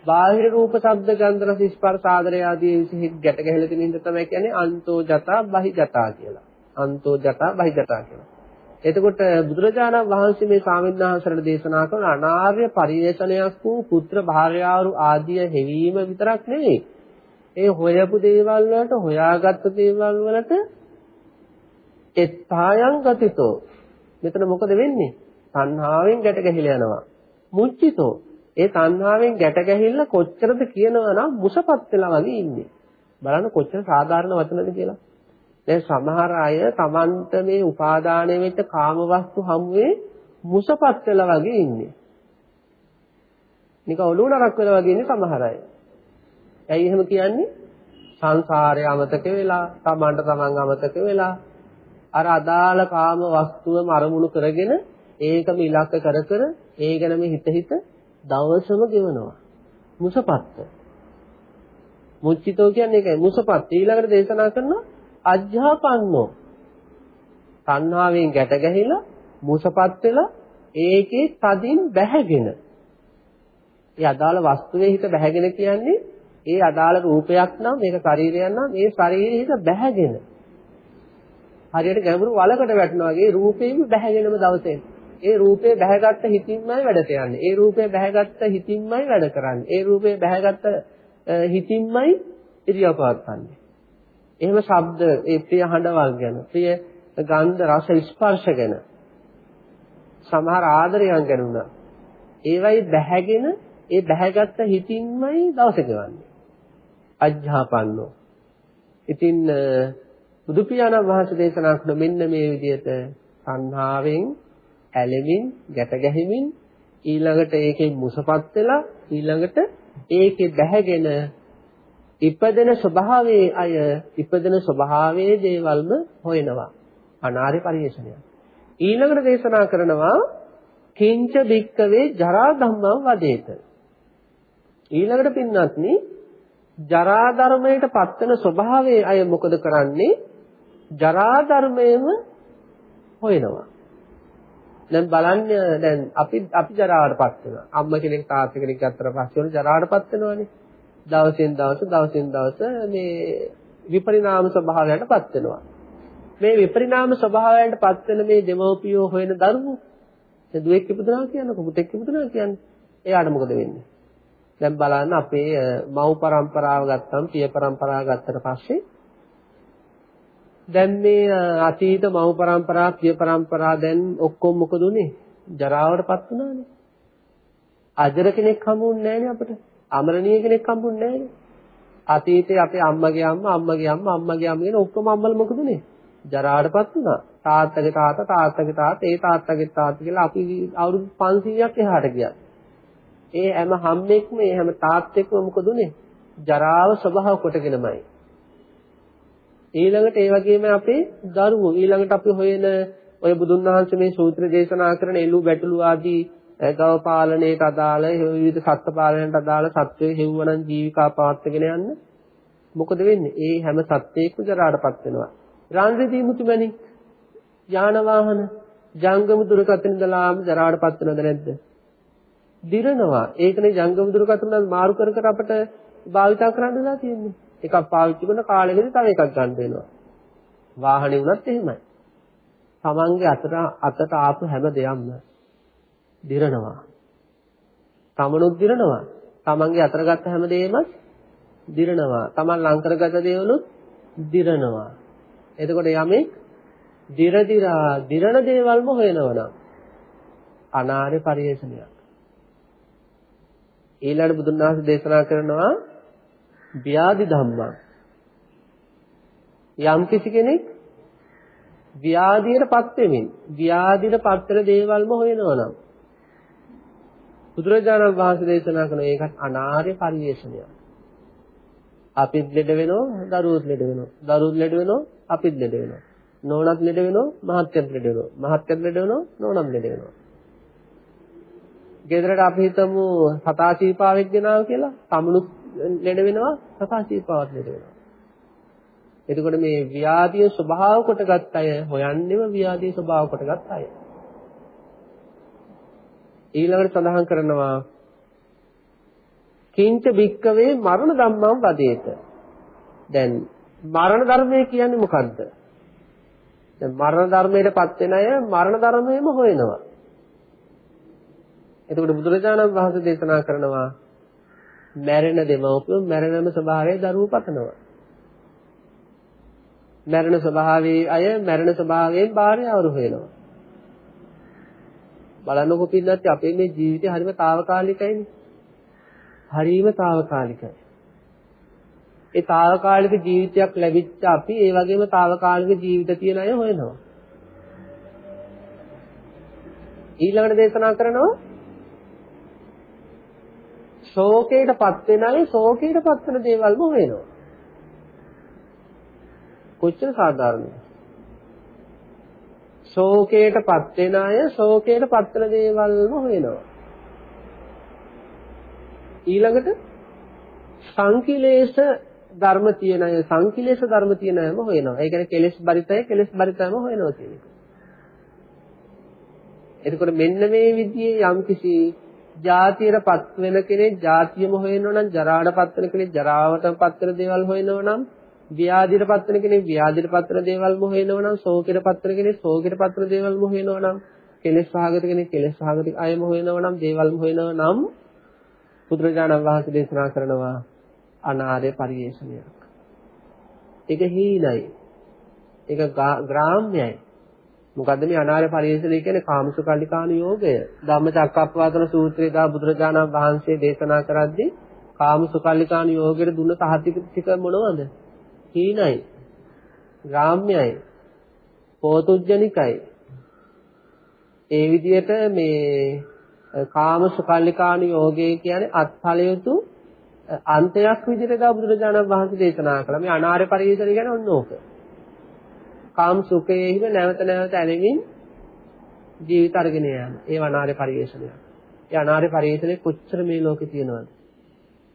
බාහිර රූප ශබ්ද ගන්ධ රස ස්පර්ශ ආදරය ආදී විශේෂ ගැට ගැහෙලා තියෙන හින්දා තමයි කියන්නේ අන්තෝ ජටා බහි ජටා කියලා. අන්තෝ ජටා බහි ජටා කියලා. එතකොට බුදුරජාණන් වහන්සේ මේ සාමින්දහන්සලට දේශනා කරන අනාර්ය පරිේශනයක් වූ පුත්‍ර භාර්යාවරු ආදිය හැවීම විතරක් නෙවෙයි. ඒ හොයපු දේවල් වලට හොයාගත්තු දේවල් වලට එත්තායන් ගතිතෝ. මෙතන මොකද වෙන්නේ? තණ්හාවෙන් ගැට ගැහිලා යනවා. මුච්චිතෝ. ඒ තණ්හාවෙන් ගැට ගැහිලා කොච්චරද කියනවා නම් මුසපත් වෙලා වගේ ඉන්නේ. බලන්න කොච්චර සාධාරණ වචනද කියලා. දැන් සමහර අය Tamanට මේ උපාදානය වෙච්ච කාමවස්තු හමුවේ මුසපත් වෙලා වගේ ඉන්නේ. නිකන් ඔළුව නරක් වෙලා වගේ ඉන්නේ සමහර අය. ඇයි එහෙම කියන්නේ? සංසාරය අමතක වෙලා, Tamanට Taman අමතක වෙලා අර අදාළ කාම වස්තුවම අරමුණු කරගෙන ඒකම ඉලක්ක කර කර ඒ ගැනම හිත හිත දවසම ගෙවනවා. මුසපත්ත. මුච්චිතෝ කියන්නේ ඒකයි මුසපත්. ඊළඟට දේශනා කරනවා අජ්ජාපන්නෝ තණ්හාවෙන් ගැට ගැහිලා මුසපත් වෙලා ඒකේ තදින් බැහැගෙන. ඒ අදාළ වස්තුවේ හිත බැහැගෙන කියන්නේ ඒ අදාළ රූපයක් නම් මේක ශරීරයක් නම් ඒ ශරීරයේ හිත බැහැගෙන. හරියට ගැඹුරු වලකට වැටෙනවා වගේ රූපේම බැහැගෙනම දවසේ. ඒ රූපේ බැහැගත්ත හිතින්මයි වැඩට යන්නේ ඒ රූපේ බැහැගත්ත හිතින්මයි වැඩ කරන්නේ. ඒ රූපේ බැහැගත්ත හිතින්මයි ඉරියව් පවත්වන්නේ. එහෙම ශබ්ද, ඒ ප්‍රිය හඬවල් ගැන, ප්‍රිය ගන්ධ රස ස්පර්ශ ගැන සමහර ආදරයන් ගැන උනා. ඒවයි බැහැගෙන ඒ බැහැගත්ත හිතින්මයි දවස ගෙවන්නේ. අජ්ජාපන්නෝ. ඉතින් බුදු පියාණන් වහන්සේ දේශනා කරන මෙන්න මේ විදිහට සංහාවෙන් ඇලෙමින් ගැට ගැහිමින් ඊළඟට ඒකෙන් මුසපත් වෙලා ඊළඟට ඒකේ බැහැගෙන ඉපදෙන ස්වභාවයේ අය ඉපදෙන ස්වභාවයේ දේවල්ම හොයනවා. අනාර්ය පරිශ්‍රණය. ඊළඟට දේශනා කරනවා කිංච බික්කවේ ජරා ධම්මං වදේත. ඊළඟට පින්වත්නි ජරා ධර්මයට පත්වන ස්වභාවයේ අය මොකද කරන්නේ? ජරා ධර්මයේම හොයනවා. දැන් බලන්න දැන් අපි අපි ජරාවටපත් වෙනවා. අම්මා කෙනෙක් තාත්තා කෙනෙක් අතර පස්සේ වල ජරාවටපත් වෙනවානේ. දවසින් දවස දවසින් දවස මේ විපරිණාම ස්වභාවයටපත් වෙනවා. මේ විපරිණාම ස්වභාවයටපත් වෙන මේ දෙමව්පියෝ හොයන දරුවෝ දැන් දුවෙක් ඉපදුනා කියන්නේ කුකුටෙක් ඉපදුනා කියන්නේ එයාට මොකද වෙන්නේ? දැන් බලන්න අපේ මව් පරම්පරාව ගත්තම් පිය පරම්පරාව ගත්තට පස්සේ දැන් මේ අතීත මව් පරම්පරා පිය පරම්පරා දැන් ඔක්කොම මොකද උනේ? ජරාවටපත් වුණානේ. අජර කෙනෙක් හමුුන්නේ නැහනේ අපිට. අමරණීය කෙනෙක් හම්බුන්නේ නැහනේ. අතීතේ අපේ අම්මගේ අම්මා අම්මගේ අම්මා අම්මගේ අම්මා කියන ඔක්කොම අම්මල මොකද උනේ? ජරාටපත් වුණා. තාත්තගේ තාත්තා තාත්තගේ තාත්තා ඒ තාත්තගේ තාත්තා කියලා අපි අවුරුදු 500ක් එහාට ගියා. ඒ හැම හැම්මෙක්ම ඒ හැම තාත්තෙක්ම මොකද උනේ? ජරාව ස්වභාව කොටගෙනමයි. ඊළඟට ඒ වගේම අපේ දරුවෝ ඊළඟට අපි හොයන ඔය බුදුන් වහන්සේ මේ සූත්‍ර දේශනා කරන එළු බැටළු ආදී ගව පාලනයට අදාළ විවිධ සත්ත්ව පාලනයට අදාළ සත්වයේ හෙව්වනම් ජීවිකා පාත්තගෙන යන්න මොකද වෙන්නේ? ඒ හැම සත්වයකම ජරාටපත් වෙනවා. රාන්සිදී මුතුමැණි යාන වාහන ජංගම දුරකථන ඉඳලාම ජරාටපත් වෙනවද නැද්ද? දිරනවා. ඒකනේ ජංගම දුරකථන මාරු කර කර අපට භාවිතා කරන්න වෙලා තියෙන්නේ. එකක් පාවිච්චි කරන කාලෙකදී තව එකක් ගන්න වෙනවා. වාහනේ වුණත් එහෙමයි. Tamange අතට අතට ආපු හැම දෙයක්ම දිරනවා. තමනුත් දිරනවා. Tamange අතට ගත්ත හැම දෙයක්ම දිරනවා. Taman ලං කරගත දේවලුත් දිරනවා. එතකොට යමෙක් දිර දිරා දිරණ දේවල්ම හොයනවනම් අනාර්ය පරිේශනයක්. ඊළඟ බුදුන් වහන්සේ දේශනා කරනවා ව්‍යාධි ධම්මා. යම් කිසි කෙනෙක් ව්‍යාධියටපත් වෙමින් ව්‍යාධියටපත් වෙන දේවල්ම හොයනවනම් බුදුරජාණන් වහන්සේ දේශනා කරන ඒකත් අනාර්ය පරිේශනයක්. අපිත් ලෙඩ වෙනවා දරුවොත් ලෙඩ වෙනවා. දරුවොත් ලෙඩ වෙනවා අපිත් ලෙඩ වෙනවා. නෝනත් ලෙඩ වෙනවා මහත්යත් ලෙඩ වෙනවා. මහත්යත් ලෙඩ වෙනවා නෝනත් ලෙඩ වෙනවා. ගෙදරට අපි හිතමු සතා සීපාවෙක් ගෙනාව කියලා. සමුණුත් ලෙඩ වෙනවා සතා සීපාවත් ලෙඩ වෙනවා. එතකොට මේ ව්‍යාධිය ස්වභාව කොටගත් අය හොයන්නේම ව්‍යාධිය ස්වභාව කොටගත් අය. ඊළඟට සඳහන් කරනවා කිංච භික්කවේ මරණ ධම්මං වදේත. දැන් මරණ ධර්මය කියන්නේ මොකද්ද? දැන් මරණ ධර්මයටපත් වෙන අය මරණ ධර්මයේම හොයනවා. එතකොට බුදුරජාණන් වහන්සේ දේශනා කරනවා මැරෙන දෙමව්පියෝ මැරෙනම ස්වභාවයේ දරුවෝ පතනවා. මැරෙන ස්වභාවයේ අය මැරෙන ස්වභාවයෙන් භාර්යාවරු හොයනවා. බලන්නකො පින්නත් අපේ මේ ජීවිතය හරිම తాවකාලිකයිනේ. හරිම తాවකාලිකයි. ඒ తాවකාලික ජීවිතයක් ලැබිච්ච අපි ඒ වගේම తాවකාලික ජීවිත තියන අය හොයනවා. ඊළඟට දේශනා කරනවා ශෝකයටපත් වෙන අය ශෝකයටපත් වෙන දේවල්ම හොයනවා. කොච්චර සාධාරණද? ශෝකයටපත් වෙන අය ශෝකයටපත් වෙන දේවල්ම හොයනවා. ඊළඟට සංකිලේශ ධර්ම තියෙන අය සංකිලේශ ධර්ම තියෙන අයම හොයනවා. ඒ කියන්නේ කෙලෙස් බරිතය කෙලෙස් බරිතයම හොයනවා කියන එක. එතකොට මෙන්න මේ විදිහේ යම්කිසි ජාතියටපත් වෙන කෙනෙක් ජාතියම හොයනවා නම් ජරාටපත් වෙන කෙනෙක් ජරාවටපත් වෙන දේවල් හොයනවා නම් ව්‍යාධියටපත් වෙන කෙනෙක් ව්‍යාධියටපත් වෙන දේවල්ම හොයනවා නම් ශෝකයටපත් වෙන කෙනෙක් ශෝකයටපත් වෙන දේවල්ම හොයනවා නම් කෙලෙස් සහගත කෙනෙක් කෙලෙස් සහගත අයම හොයනවා නම් දේවල්ම හොයනවා නම් බුදුරජාණන් වහන්සේ දේශනා කරනවා අනාර්ය පරිේශනයක්. ඒක හීනයි. ඒක ග්‍රාම්‍යයි. මොකද්ද මේ අනාර්ය පරිේශණය කියන්නේ කාමසුකල්ලිකාන යෝගය. ධම්මචක්කප්පවත්තන සූත්‍රයේ දා බුදුරජාණන් වහන්සේ දේශනා කරද්දී කාමසුකල්ලිකාන යෝගයට දුන්න සහතික ටික මොනවද? හීනයි. ග්‍රාම්‍යයි. පෝතුජ්ජනිකයි. ඒ විදිහට මේ කාමසුකල්ලිකාන යෝගය කියන්නේ අත්ඵලයුතු අන්තයක් විදිහට ගා බුදුරජාණන් වහන්සේ දේශනා කළා. මේ අනාර්ය පරිේශණය කියන්නේ ඔන්න ඕක. කාම සුඛයේහිම නැවත නැවත ඇලෙමින් ජීවිත අරගෙන යන. ඒ අනාර්ය පරිේශනය. ඒ අනාර්ය පරිේශනය කොච්චර මේ ලෝකේ තියෙනවද?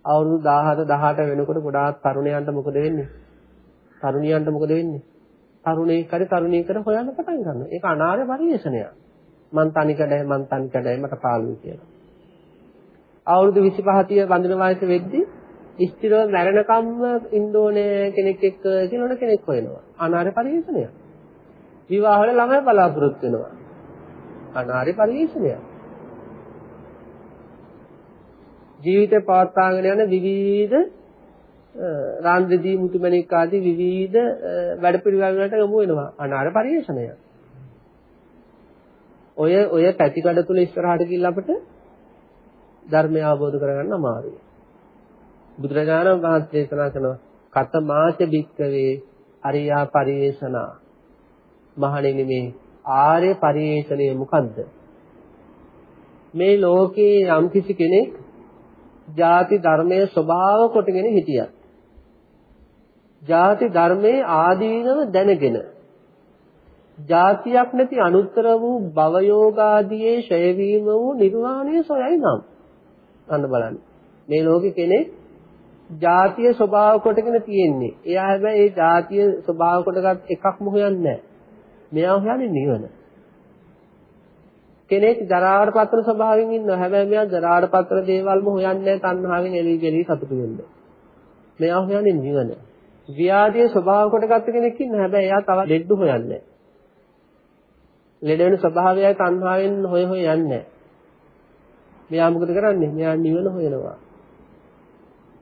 අවුරුදු 17 18 වෙනකොට ගොඩාක් තරුණයන්ට මොකද වෙන්නේ? තරුණියන්ට මොකද වෙන්නේ? තරුණයෙක් හරි තරුණියකට හොයන්න පටන් ගන්නවා. ඒක අනාර්ය පරිශ්‍රණයක්. මං තනිකඩයි මං තනිකඩයි මට පාළුයි කියලා. අවුරුදු 25 30 වඳින වයස වෙද්දී ස්ථිරව මැරෙනකම්ම ඉන්න ඕනේ කෙනෙක් එක්ක කියලා කෙනෙක් හොයනවා. අනාර්ය පරිශ්‍රණයක්. විවාහවල ළමයි බලාපොරොත්තු වෙනවා. අනාර්ය පරිශ්‍රණයක්. ජීවිතේ පවත්වාගෙන යන විවිධ රාන්දදී මුතුමැණික් ආදී විවිධ වැඩපිළිවෙල වලට යොමු වෙනවා. අනාර පරිශ්‍රණය. ඔය ඔය පැතිකඩ තුල ඉස්සරහට ගිහිල්ලා අපිට ධර්මය අවබෝධ කරගන්න අමාරුයි. බුදුරජාණන් වහන්සේ දේශනා කරනවා කතමාච භික්කවේ අරියා පරිේශනා මහණෙනි මේ ආර්ය පරිේශණය මොකද්ද මේ ලෝකේ යම්කිසි කෙනෙක් ಜಾති ධර්මයේ ස්වභාව කොටගෙන හිටියත් ජාති ධර්මයේ ආදීනව දැනගෙන ජාතියක් නැති අනුත්තර වූ භවයෝගාදී ෂය වීම වූ නිර්වාණය සොයයි නම් අන්න බලන්න මේ ලෝකේ කෙනෙක් ජාතිය ස්වභාව කොටගෙන තියෙන්නේ එයා හැබැයි ඒ ජාතිය ස්වභාව කොටගත් එකක්ම හොයන්නේ නැහැ මෙයා හොයන්නේ නිවන කෙනෙක් ජරාවට පත්‍ර ස්වභාවයෙන් ඉන්නවා. හැබැයි මෙයා ජරාවට පත්‍ර දේවල්ම හොයන්නේ නැහැ තණ්හාවෙන් එළි ගලී සතුටු වෙන්න. මෙයා හොයන්නේ නිවන. ව්‍යාධිය ස්වභාව කොටගත්ත කෙනෙක් ඉන්න. හැබැයි එයා තව ලෙඩ හොයන්නේ ලෙඩ වෙන ස්වභාවයයි තණ්හාවෙන් හොය හොය යන්නේ මෙයා මොකද කරන්නේ? මෙයා නිවන හොයනවා.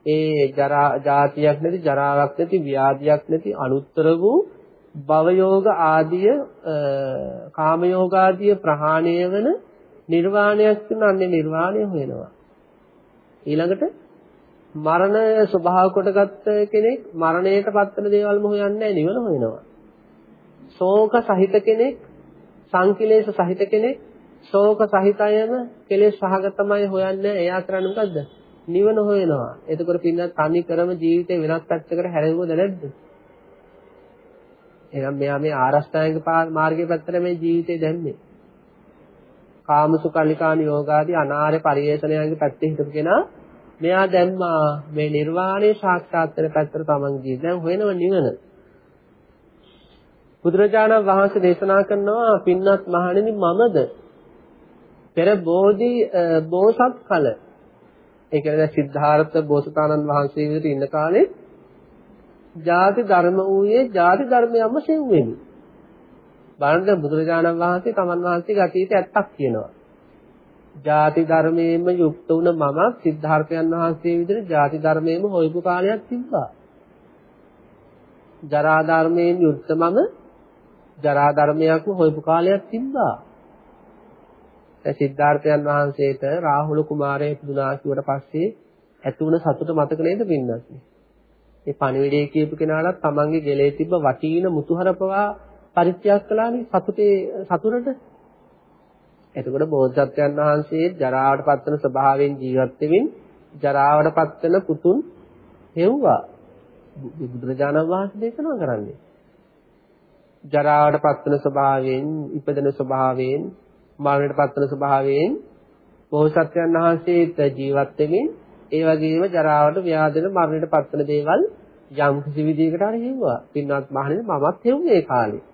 ඒ ජරා જાතියක් නැති ජරාවක් නැති ව්‍යාධියක් නැති අනුත්තර වූ භවයෝග ආදිය කාමයෝග ආදිය ප්‍රහාණය වෙන නිර්වාණයක් තුන අන්නේ නිර්වාණය හොයනවා. ඊළඟට මරණ ස්වභාව කොටගත්ත කෙනෙක් මරණයට පත්වන දේවල්ම හොයන්නේ නිවන හොයනවා. ශෝක සහිත කෙනෙක්, සංකිලේශ සහිත කෙනෙක්, ශෝක සහිතයම කෙලෙස් සහගතමයි හොයන්නේ. එයා කරන්නේ මොකද්ද? නිවන හොයනවා. එතකොට පින්නත් තනි කරම ජීවිතේ වෙනස් පැත්තකට හැරෙවුවද නැද්ද? එහෙනම් මෙයා මේ ආරෂ්ඨාංගික මාර්ගයේ පැත්තට මේ ජීවිතේ දැම්මේ. කාමසුකල්ලිකාන යෝගාදී අනාර්ය පරිේශණයන්ගේ පැත්තේ හිටපු කෙනා මෙයා දැම්මා මේ නිර්වාණය සාක්ෂාත් කරන පැත්තට තමන්ගේ දැන් හොයනව නිවන. බුදුරජාණන් වහන්සේ දේශනා කරනවා පින්වත් මහණෙනි මමද පෙර බෝධි බෝසත් කල ඒ කියන්නේ සිද්ධාර්ථ බෝසතාණන් වහන්සේ විදිහට ඉන්න කාලේ ජාති ධර්ම ඌයේ ජාති ධර්මයන්ම සෙව්වෙමි. බලන්න බුදුරජාණන් වහන්සේ තමන් වහන්සේගේ අතීතය ඇත්තක් කියනවා. ಜಾති ධර්මයෙන්ම යුක්ත වුණ මම සිද්ධාර්ථයන් වහන්සේ විදිහට ಜಾති ධර්මයෙන්ම හොයපු කාලයක් තිබ්බා. ජරා ධර්මයෙන් යුක්ත මම ජරා ධර්මයක්ම හොයපු කාලයක් තිබ්බා. ඒ සිද්ධාර්ථයන් වහන්සේට රාහුල කුමාරයෙක් දුනා කිව්වට පස්සේ ඇති වුණ සතුට මතක නේද පින්නත්? ඒ පණිවිඩය කියපු කෙනාලත් තමන්ගේ ගෙලේ තිබ්බ වටීන මුතුහරපවා පරිත්‍යාග කළානේ සතුටේ සතුටට එතකොට බෝධිසත්වයන් වහන්සේ ජරාවට පත්වන ස්වභාවයෙන් ජීවත් වෙමින් ජරාවට පත්වන පුතුන් හෙව්වා. බුදුරජාණන් වහන්සේ දේශනා කරන්නේ. ජරාවට පත්වන ස්වභාවයෙන්, ඉපදෙන ස්වභාවයෙන්, මරණයට පත්වන ස්වභාවයෙන් බෝධිසත්වයන් වහන්සේත් ජීවත් වෙමින් ඒ වගේම ජරාවට, ව්‍යාධියට, මරණයට පත්වන දේවල් යම් කිසි විදිහකට හරි හෙව්වා. පින්වත් මහණෙනි මමත් හෙව්වේ ඒ කාලේ.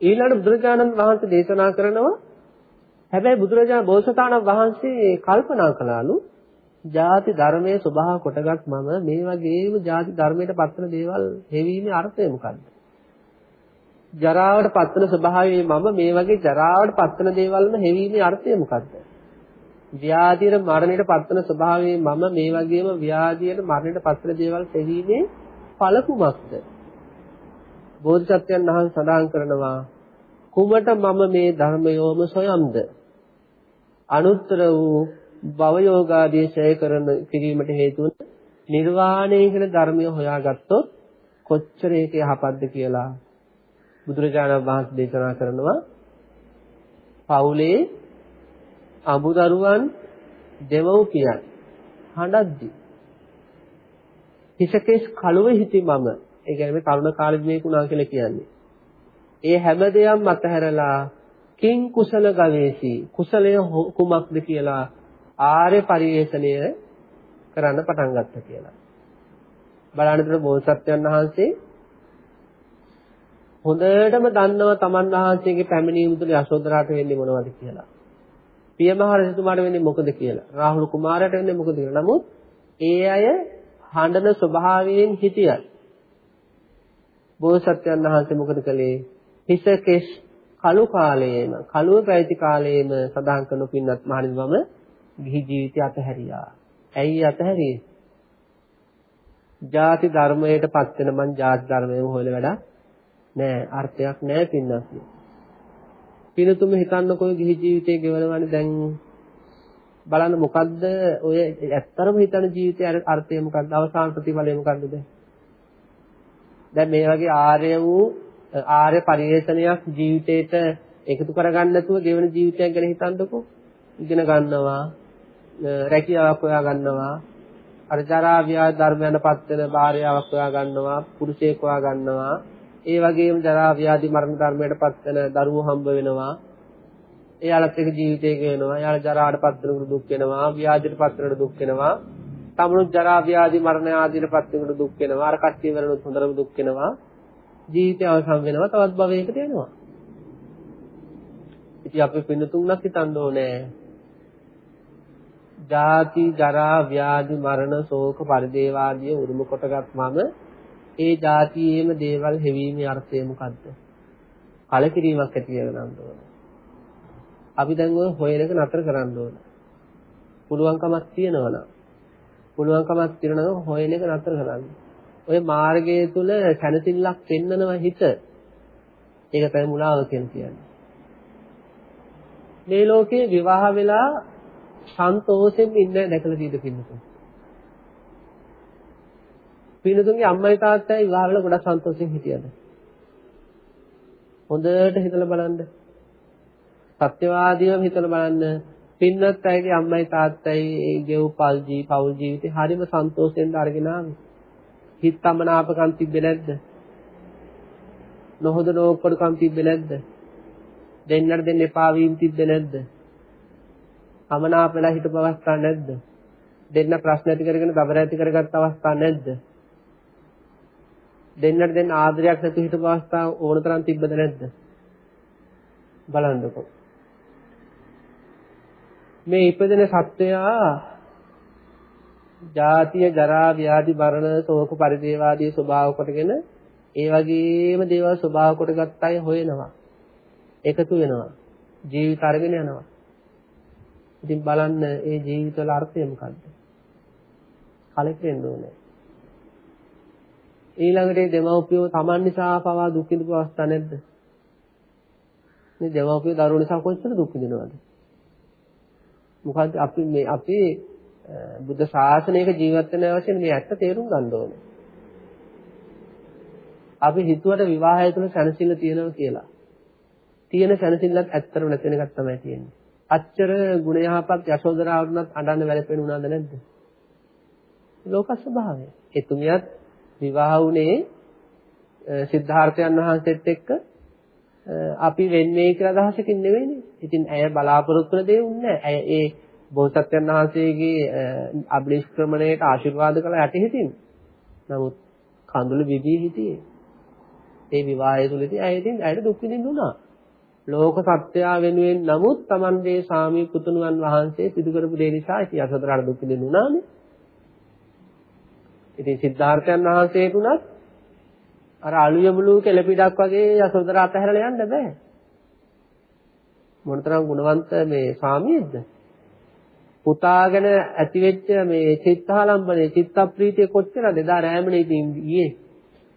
ඊළඟ බුදුරජාණන් වහන්සේ දේශනා කරනවා හැබැයි බුදුරජාණන් බෝසතාණන් වහන්සේ කල්පනා කළාලු ಜಾති ධර්මයේ ස්වභාව කොටගත් මම මේ වගේම ಜಾති ධර්මයට පත්වන දේවල් හේවීමේ අර්ථය මොකක්ද? ජරාවට පත්වන ස්වභාවයේ මම මේ වගේ ජරාවට පත්වන දේවල්ම හේවීමේ අර්ථය මොකක්ද? ව්‍යාධියට මරණයට පත්වන ස්වභාවයේ මම මේ වගේම ව්‍යාධියට මරණයට පත්වන දේවල් හේවීමේ ඵල කුමක්ද? බෝධිසත්වයන් වහන්සේ සඳහන් කරනවා කුමට මම මේ ධර්මයෝම සොයම්ද අනුත්තර වූ භවයෝගාදී ඡය කරන කිරීමට හේතු නිර්වාණය කියන ධර්මය හොයාගත්තොත් කොච්චර ඒක යහපත්ද කියලා බුදුරජාණන් වහන්සේ දේශනා කරනවා. පවුලේ අමුදරුවන් දෙවෝපියන් හඬද්දි. හිසකේස් කලුව හිටි මම. ඒ කියන්නේ මේ තරුණ කාලෙදි මේක උනා කියලා කියන්නේ. ඒ හැම දෙයක්ම අතහැරලා කිං කුසල ගවේෂී කුසලය කුමක්ද කියලා ආර්ය පරිවේෂණය කරන්න පටන් ගත්තා කියලා. බලන්නතර බෝසත්යන් වහන්සේ හොඳටම දන්නවා තමන් වහන්සේගේ පැමිණීම තුළ යශෝදරාට වෙන්නේ මොනවද කියලා. පියමහ රජතුමාට වෙන්නේ මොකද කියලා. රාහුල කුමාරයාට වෙන්නේ මොකද කියලා. නමුත් ඒ අය හඬන ස්වභාවයෙන් හිටියත් බෝසත්යන් වහන්සේ මොකද කළේ? හිසකෙස් කලු කාලයේම කලුව පැවිදි කාලයේම සදාන් කරන පින්නත් මහණෙනි මම ගිහි ජීවිතය අතහැරියා. ඇයි අතහැරියේ? ಜಾති ධර්මයට පත් වෙන මං ಜಾති ධර්මයෙන් හොයල වැඩක් නෑ අර්ථයක් නෑ පින්නත්. පිනතුම හිතන්නකෝ ගිහි ජීවිතේ ගෙවනවනේ දැන් බලන්න මොකද්ද ඔය ඇත්තරම හිතන ජීවිතයේ අර්ථය මොකද්ද අවසාන ප්‍රතිඵලය මොකද්ද දැන් මේ වගේ ආර්ය වූ ආර්ය පරිේශනයක් ජීවිතේට එකතු කරගන්න නැතුව ගෙවන ජීවිතයක් ගැන හිතන්නකෝ. ඉගෙන ගන්නවා රැකියාවක් හොයා ගන්නවා අර ජරා ව්‍යාධි ධර්මයන් පත් වෙන භාර්යාවක් හොයා ගන්නවා පුරුෂයෙක් හොයා ගන්නවා. ඒ වගේම ජරා ව්‍යාධි මරණ ධර්මයට පත් වෙන දරුවෝ හම්බ වෙනවා. එයාලත් එක ජීවිතයක වෙනවා. එයාලා ජරාට පත් වෙනකොට දුක් වෙනවා. ව්‍යාධියට පත් වෙනකොට දුක් වෙනවා. තමනුත් ජරා ව්‍යාධි මරණ ආදීට පත් වෙනකොට දුක් වෙනවා. අර කච්චි වෙනකොට හොඳටම දුක් වෙනවා. ජීවිතය අවසන් වෙනවා තවත් භවයකට යනවා ඉතින් අපි පින්නතුන්වත් හිතන්න ඕනේ ජාති ජරා ව්‍යාධි මරණ ශෝක පරිදේවාදී උරුම කොටගත් මම ඒ જાතියේම දේවල් හෙවීමේ අර්ථය මොකද්ද? කලකිරීමක් ඇති කරගන්න ඕන. අපි දැන් ඔය හොයන එක නතර කරන්න ඕන. පුළුවන්කමක් තියෙනවනම් පුළුවන්කමක් තියෙනවා හොයන එක නතර කරන්න. ඔය මාර්ගය තුල සැනසෙල්ලක් පෙන්නනවා හිත. ඒක තමයි මුලාව කියන්නේ. මේ ලෝකේ විවාහ වෙලා සන්තෝෂෙන් ඉන්න දැකලා තියෙද පින්නතුන්. පින්නතුන්ගේ අම්මයි තාත්තයි විවාහ වෙලා ගොඩක් සන්තෝෂෙන් හිටියද? හොඳට හිතලා බලන්න. සත්‍යවාදීවම හිතලා බලන්න. පින්නත් අයගේ අම්මයි තාත්තයි ඒ ගෙව් පල් ජී පවුල් ජීවිතේ හරිම සන්තෝෂෙන්ද අරගෙන ආවේ. හිතමනාපකම් තිබ්බේ නැද්ද? නොහොද නෝපඩකම් තිබ්බේ නැද්ද? දෙන්නට දෙන්න එපා වීම තිබ්බේ නැද්ද? අමනාප වෙලා හිටපු අවස්ථා නැද්ද? දෙන්න ප්‍රශ්න ඇති කරගෙන දබර ඇති කරගත් අවස්ථා නැද්ද? දෙන්නට දෙන්න ආදරයක් නැති හිටපු අවස්ථා ඕන තරම් තිබ්බද නැද්ද? බලන්නකො. මේ ඉපදෙන සත්වයා ජාතිය ජරා ව්‍යාධි මරණ ශෝක පරිදේවාදී ස්වභාව කොටගෙන ඒ වගේම දේවල් ස්වභාව කොටගත් අය හොයනවා. එකතු වෙනවා. ජීවිත අරගෙන යනවා. ඉතින් බලන්න ඒ ජීවිතවල අර්ථය මොකද්ද? කලකිරෙන්න ඕනේ. ඊළඟට ඒ දෙමව්පියෝ Taman නිසා පවා දුක් විඳපු අවස්ථා නැද්ද? මේ දෙමව්පියෝ දරුවෝ නිසා කොච්චර දුක් විඳිනවද? මොකද අපි මේ අපි බුද්ධ ශාසනයක ජීවත් වෙන අවශ්‍යනේ මේ ඇත්ත තේරුම් ගන්න ඕනේ. අපි හිතුවට විවාහය තුළ සැනසෙල්ල තියෙනවා කියලා. තියෙන සැනසෙල්ලත් ඇත්තටම නැති වෙන එකක් තමයි තියෙන්නේ. අච්චර ගුණ යහපත් යශෝදරාවරුණත් අඬන්න වැළපෙන්න උනාද නැද්ද? ලෝක ස්වභාවය. එතුමියත් විවාහ වුණේ සිද්ධාර්ථයන් වහන්සේත් එක්ක අපි වෙන්නේ කියලා අදහසකින් නෙවෙයිනේ. ඉතින් ඇය බලාපොරොත්තු වෙන දේ උන්නේ ඇය ඒ බෝසත්යන් වහන්සේගේ අභිනිෂ්ක්‍රමණයට ආශිර්වාද කළ යටි හිටින්. නමුත් කඳුළු විදී හිටියේ. ඒ විවාහය තුලදී ඇය ඉතින් ඇයට දුක් විඳින්න උනා. ලෝක සත්‍යය වෙනුවෙන් නමුත් Tamande සාමී පුතුණුවන් වහන්සේ සිදු කරපු දේ නිසා ඉතින් අසතරට දුක් විඳින්න උනානේ. ඉතින් සිද්ධාර්ථයන් වහන්සේට උනත් අර අලුය බුළු කෙලපිඩක් වගේ යසෝදරා අතහැරලා යන්න බෑ. මොනතරම් ගුණවන්ත මේ ස්වාමියෙක්ද? පුතාගෙන ඇතිවෙච්ච මේ චිත්තාලම්බනේ චිත්තප්‍රීතිය කොච්චරද? එදා රෑමනේ ඉතින් ඊයේ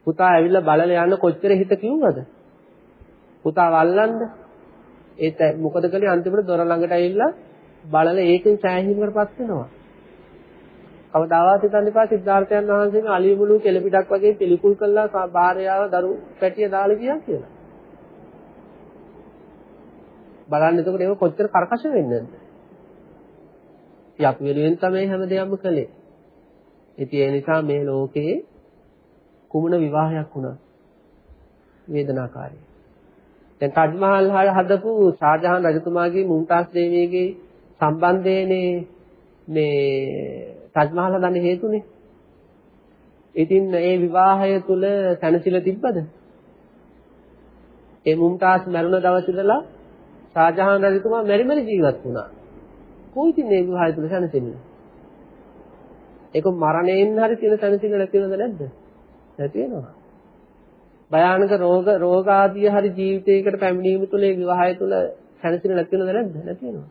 පුතා ඇවිල්ලා බලලා යන්න කොච්චර හිත කිව්වද? පුතා වල්ලන්න ඒත් මොකද කළේ අන්තිමට දොර ළඟට ඇවිල්ලා බලලා ඒකෙන් සෑහීමකටපත් වෙනවා. කවදාවත් හිතන්න එපා සිද්ධාර්ථයන් වහන්සේගේ අලිය මුළු කෙලපිටක් වගේ පිළිකුල් කළා භාර්යාව දරු පැටිය දාලා ගියා කියලා. බලන්න එතකොට ඒක කොච්චර කරකශ වෙන්නේද? ඉතින් අපි වෙනුවෙන් තමයි හැම දෙයක්ම කළේ. ඉතින් ඒ නිසා මේ ලෝකේ කුමන විවාහයක් වුණා වේදනාකාරී. දැන් තාජ් මහල් හදපු ෂාජහාන් රජතුමාගේ මුම්තාස් දේවියගේ සම්බන්ධයේනේ මේ රජමහල් හදන්න හේතුනේ. ඉතින් ඒ විවාහය තුල සැනසෙල තිබ්බද? ඒ මුම්තාස් මරුණ දවස් ඉඳලා ශාජහාන් රජතුමා මෙරි මෙරි ජීවත් වුණා. කොයි ඉතින් මේ විවාහය තුල සැනසෙන්නේ? ඒක මරණයෙන් හරි තියෙන සැනසෙල නැති වෙනවද නැද්ද? නැති වෙනවා. භයානක රෝග රෝග ආදී හරි ජීවිතයකට පැමිණීම තුළ ඒ විවාහය තුළ සැනසෙල නැති වෙනවද නැද්ද? නැති වෙනවා.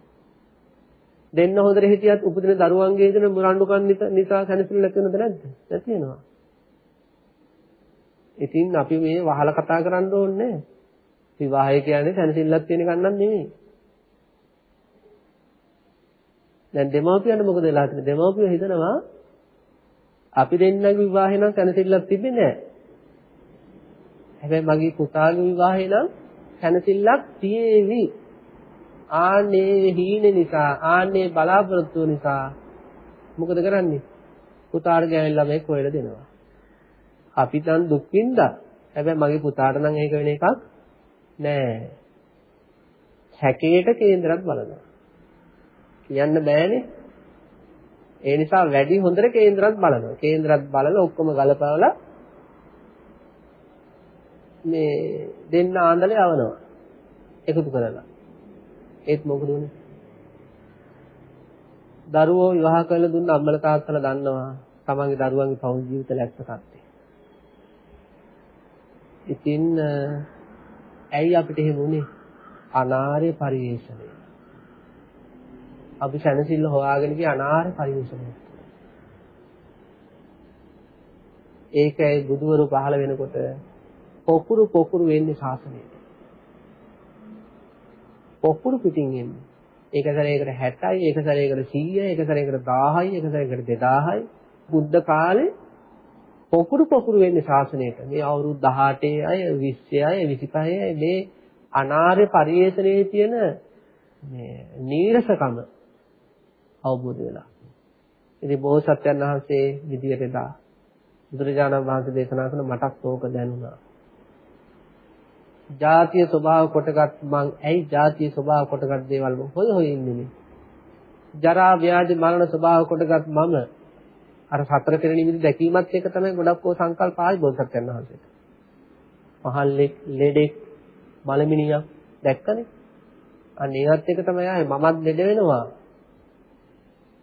දෙන්න හොඳට හිටියත් උපදින දරුවන්ගේ දෙන මුරණ්ඩුකම් නිසා සැනසෙල නැති වෙනවද නැද්ද? නැති වෙනවා. ඉතින් අපි මේ වහලා කතා කරන්න ඕනේ විවාහය කියන්නේ සැනසෙල්ලක් තියෙන ගන්නක් නෙමෙයි. දැන් දෙමව්පියන්ට මොකද වෙලා තියෙන්නේ? දෙමව්පියෝ හිතනවා අපි දෙන්නගේ විවාහේ නම් සැනසෙල්ලක් තිබෙන්නේ නැහැ. හැබැයි මගේ පුතාගේ විවාහේ නම් සැනසෙල්ලක් තියේවි. ආන්නේ හීන නිසා ආන්නේ බලාපොරොත්තු නිසා මොකද කරන්නේ? පුතාට ගෑනු ළමෙක් හොයලා දෙනවා. අපි දැන් දුක් විඳා. හැබැයි මගේ පුතාට නම් ඒක වෙන එකක් නෑ. හැකේට කේන්දරත් බලනවා. කියන්න බෑනේ. ඒ නිසා වැඩි හොඳට කේන්දරත් බලනවා. කේන්දරත් බලලා ඔක්කොම ගලපවලා මේ දෙන්න ආන්දලේ යවනවා. එකතු කරලා. ඒත් මොකද උනේ? දරුවෝ විවාහ කරලා දුන්න අම්මලා තාත්තලා දන්නවා තමන්ගේ දරුවන්ගේ පෞල් ජීවිත ලැක්ක කත්තේ. ඉතින් ඇයි අපිට එහෙම උනේ? අනාර්ය පරිවේශණය. අපි සැනසෙල්ල හොයාගෙන ගිය අනාර්ය පරිවේශණය. ඒකයි බුදුවරු පහළ වෙනකොට පොකුරු පොකුරු වෙන්නේ ශාසනයට. පොකුරු පිටින් එන්නේ. ඒක සැරේකට 60යි, ඒක සැරේකට 100යි, ඒක සැරේකට 1000යි, ඒක සැරේකට 2000යි. බුද්ධ කාලේ පොකුරු පොකුරු වෙන්නේ ශාසනයට. මේ අවුරුදු 18 අය, 20 අය, 25 අය මේ අනාර්ය පරිේශණයේ තියෙන මේ නීරසකම අවබෝධ වෙලා. ඉතින් බෝසත්යන් වහන්සේ විදියට දා බුදුරජාණන් වහන්සේ දේශනා කරන මටත් ඕක දැනුණා. ජාතිය ස්වභාව කොටගත් මං ඇයි ජාතිය ස්වභාව කොටගත් දේවල් හොය හොය ඉන්නේ ජරා ව්‍යාධි මරණ ස්වභාව කොටගත් මම අර සතර පෙර නිමිති දැකීමත් එක තමයි ගොඩක් ඕ සංකල්ප ආයි බෝසත්යන් වහන්සේට. මහල්ලෙක්, ලෙඩෙක්, මලමිනියක් දැක්කනේ. අන්න ඒවත් එක තමයි ආයේ මමත් ලෙඩ වෙනවා.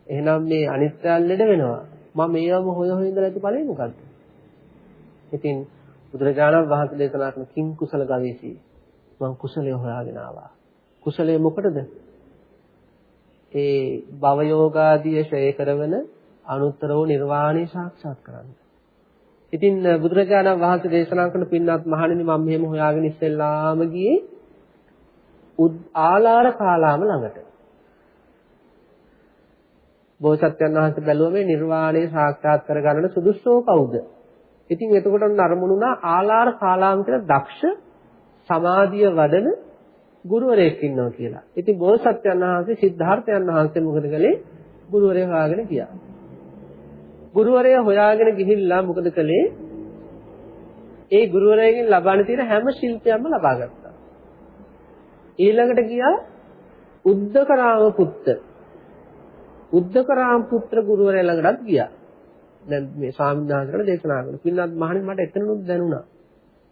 එහෙනම් මේ අනිත්‍යල් ලෙඩ වෙනවා. මම මේවම හොය හොය ඉඳලා ඇති ඵලෙ මොකද්ද? ඉතින් බුදුරජාණන් වහන්සේ දේශනා කරන කිං කුසල ගවේෂී මම කුසලයේ හොයාගෙන ආවා. කුසලයේ මොකටද? ඒ භව යෝගාදී ශ්‍රේ කරවන අනුත්තර වූ නිර්වාණය සාක්ෂාත් කරගන්න. ඉතින් බුදුරජාණන් වහන්සේ දේශනා කරන පින්වත් මහණෙනි මම මෙහෙම හොයාගෙන ඉස්සෙල්ලාම ගියේ ආලාර කාලාම ළඟට. බෝසත්යන් වහන්සේ බැලුවා මේ නිර්වාණය සාක්ෂාත් කරගන්න සුදුස්සෝ කවුද? ඉතින් එතකොට අරමුණුනා ආලාර කාලාම කියලා දක්ෂ සමාධිය වඩන ගුරුවරයෙක් ඉන්නවා කියලා. ඉතින් බෝසත්යන් වහන්සේ සිද්ධාර්ථයන් වහන්සේ මොකද කළේ? ගුරුවරයා හොයාගෙන ගියා. ගුරුවරයා හොයාගෙන ගිහිල්ලා මොකද කළේ? ඒ ගුරුවරයාගෙන් ලබන්න තියෙන හැම ශිල්පයක්ම ලබා ගත්තා. ඊළඟට ගියා උද්දකරාම පුත්ත. උද්දකරාම පුත්‍ර ගුරුවරයා ළඟටත් ගියා. දැන් මේ ස්වාමීන් වහන්සේලා දේශනා කරන පින්වත් මහණෙනි මට එතනනුත් දැනුණා.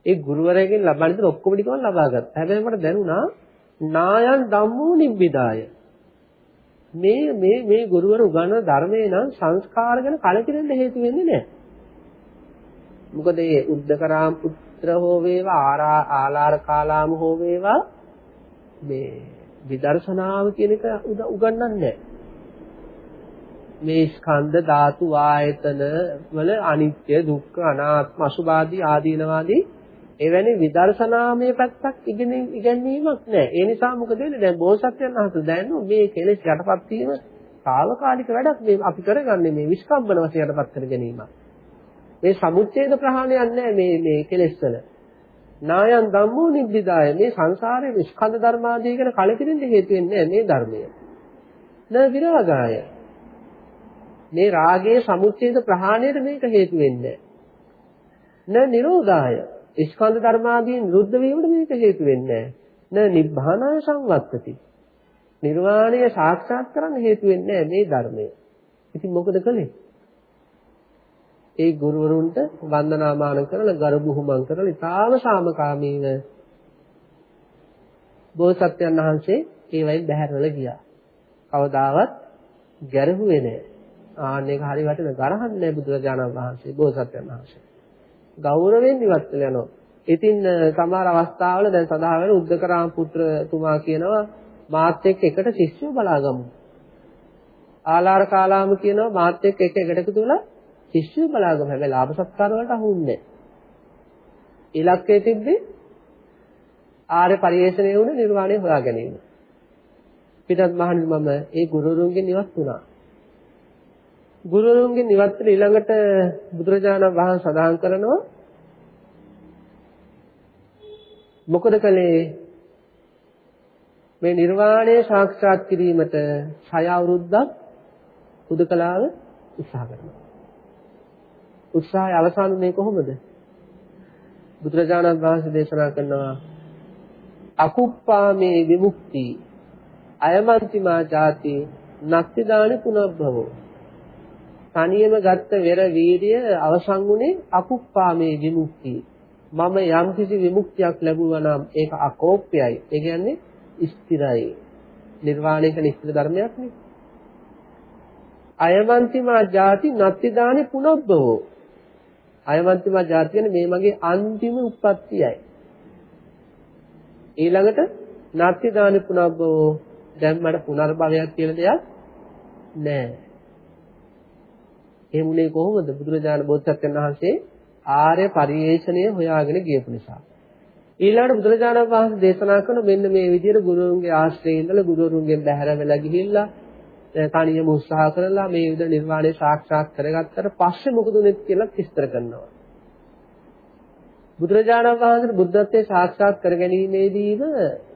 ඒ ගුරුවරයාගෙන් ලබන්න තියෙන ඔක්කොම ටිකම ලබා ගත්තා. හැබැයි මට දැනුණා නායන් ධම්මෝ නිබ්බිදාය. මේ මේ මේ ගුරුවරු උගන්වන ධර්මයේ නම් සංස්කාර ගැන කලකිරෙන්න හේතු වෙන්නේ නැහැ. මොකද මේ උද්දකරාම් පුත්‍ර හෝ වේවා ආලාර කාලාම හෝ වේවා මේ විදර්ශනාව කියන එක උගන්වන්නේ නැහැ. මේ ස්කන්ධ ධාතු ආයතන වල අනිත්‍ය දුක්ඛ අනාත්ම අසුභාදී ආදීනවාදී එවැනි විදර්ශනාමය පැත්තක් ඉගෙනීමක් නැහැ. ඒ නිසා මොකද වෙන්නේ? දැන් බෝසත්යන් වහන්සේ දැනනවා මේ කෙලෙස් යටපත් වීම తాවකාලික වැඩක් මේ අපි කරගන්නේ මේ විස්කම්බන වශයෙන් යටපත් කර ගැනීම. මේ සමුච්ඡේද ප්‍රහාණයක් නැහැ මේ මේ කෙලෙස් වල. නායන් ධම්මෝ නිබ්බිදාය මේ සංසාරයේ ස්කන්ධ ධර්මාදී ගැන කලකිරෙන්න හේතු වෙන්නේ මේ ධර්මය. න විරාගාය. මේ රාගයේ සමුච්ඡේද ප්‍රහාණයට මේක හේතු වෙන්නේ නැහැ. න නිරෝධාය ස්කන්ධ ධර්මාදී නිරුද්ධ වීමට මේක හේතු වෙන්නේ නැහැ. න නිබ්බානාය සංවත්තති. නිර්වාණය සාක්ෂාත් කරන්න හේතු වෙන්නේ මේ ධර්මය. ඉතින් මොකද කළේ? ඒ ගුරුවරුන්ට වන්දනාමාන කරලා ගරු බුහුමන් කරලා ඉතාම සාමකාමීව බෝසත්යන් වහන්සේ ඒ වයින් බැහැරවල ගියා. කවදාවත් ගැරහුවේ නැහැ. ආන්න ඒක හරි වටින ගරහන්නේ නැහැ බුදුරජාණන් වහන්සේ බෝසත්යන් වහන්සේ. ගෞරවයෙන් ඉවත් වෙලා යනවා. ඉතින් සමහර අවස්ථාවල දැන් සදා වෙන උද්දකරාම පුත්‍රතුමා කියනවා මාත් එක්ක එකට ශිෂ්‍යව බලාගමු. ආලාර කාලාම කියනවා මාත් එක්ක එක එකට එකතු වෙලා ශිෂ්‍යව බලාගමු. හැබැයි ලාභ සත්කාර වලට අහුන්නේ නැහැ. ඉලක්කය තිබ්බේ ආර්ය පරිශ්‍රණය වුණ නිර්වාණය හොයා ගැනීම. පිටත් මහණනි මම ඒ ගුරුවරුන්ගෙන් ඉවත් වුණා. ගුරුවරුන්ගෙන් ඉවත් වෙලා ඊළඟට බුදුරජාණන් වහන්සේ සඳහන් කරනවා මොකද කළේ මේ නිර්වාණය සාක්ෂාත් කිරීමට 6 අවුරුද්දක් පුදුකලාව උත්සාහ කරනවා. උත්සාහය අවසානයේ කොහොමද? බුදුරජාණන් වහන්සේ දේශනා කරනවා අකුප්පාමේ විමුක්ති අයමන්තිමා ජාති නක්තිදාන පුනබ්බවෝ තනියම ගත්ත වෙර වීර්ය අවසන් වුණේ අකුප්පාමේ විමුක්තිය මම යම් කිසි විමුක්තියක් ලැබුවා නම් ඒක අකෝප්‍යයි. ඒ කියන්නේ ස්ථිරයි. නිර්වාණය කියන ස්ථිර ධර්මයක් නේ. අයවන්තිමා ජාති නත්තිදානේ පුනබ්බෝ. අයවන්තිමා ජාති කියන්නේ මේ මගේ අන්තිම උප්පත්තියයි. ඊළඟට නත්තිදානේ පුනබ්බෝ දැන් මට පුනර්භවයක් කියලා දෙයක් නැහැ. එමුනේ කොහොමද බුදුරජාණන් බෝධිසත්වයන් වහන්සේ ආර්ය පරිේශණය හොයාගෙන ගියපු නිසා. ඊළඟට බුදුරජාණන් වහන්සේ දේශනා කරන මෙන්න මේ විදිහට ගුරුවරුන්ගේ ආශ්‍රයේ ඉඳලා ගුරුවරුන්ගෙන් බැහැර වෙලා ගිහිල්ලා තනියම උත්සාහ කරලා මේ විදිහට නිර්වාණය සාක්ෂාත් කරගත්තට පස්සේ මොකද උනේ කියලා විස්තර කරනවා. බුදුරජාණන් වහන්සේ බුද්ධත්වයේ සාක්ෂාත් කර ගැනීමේදීම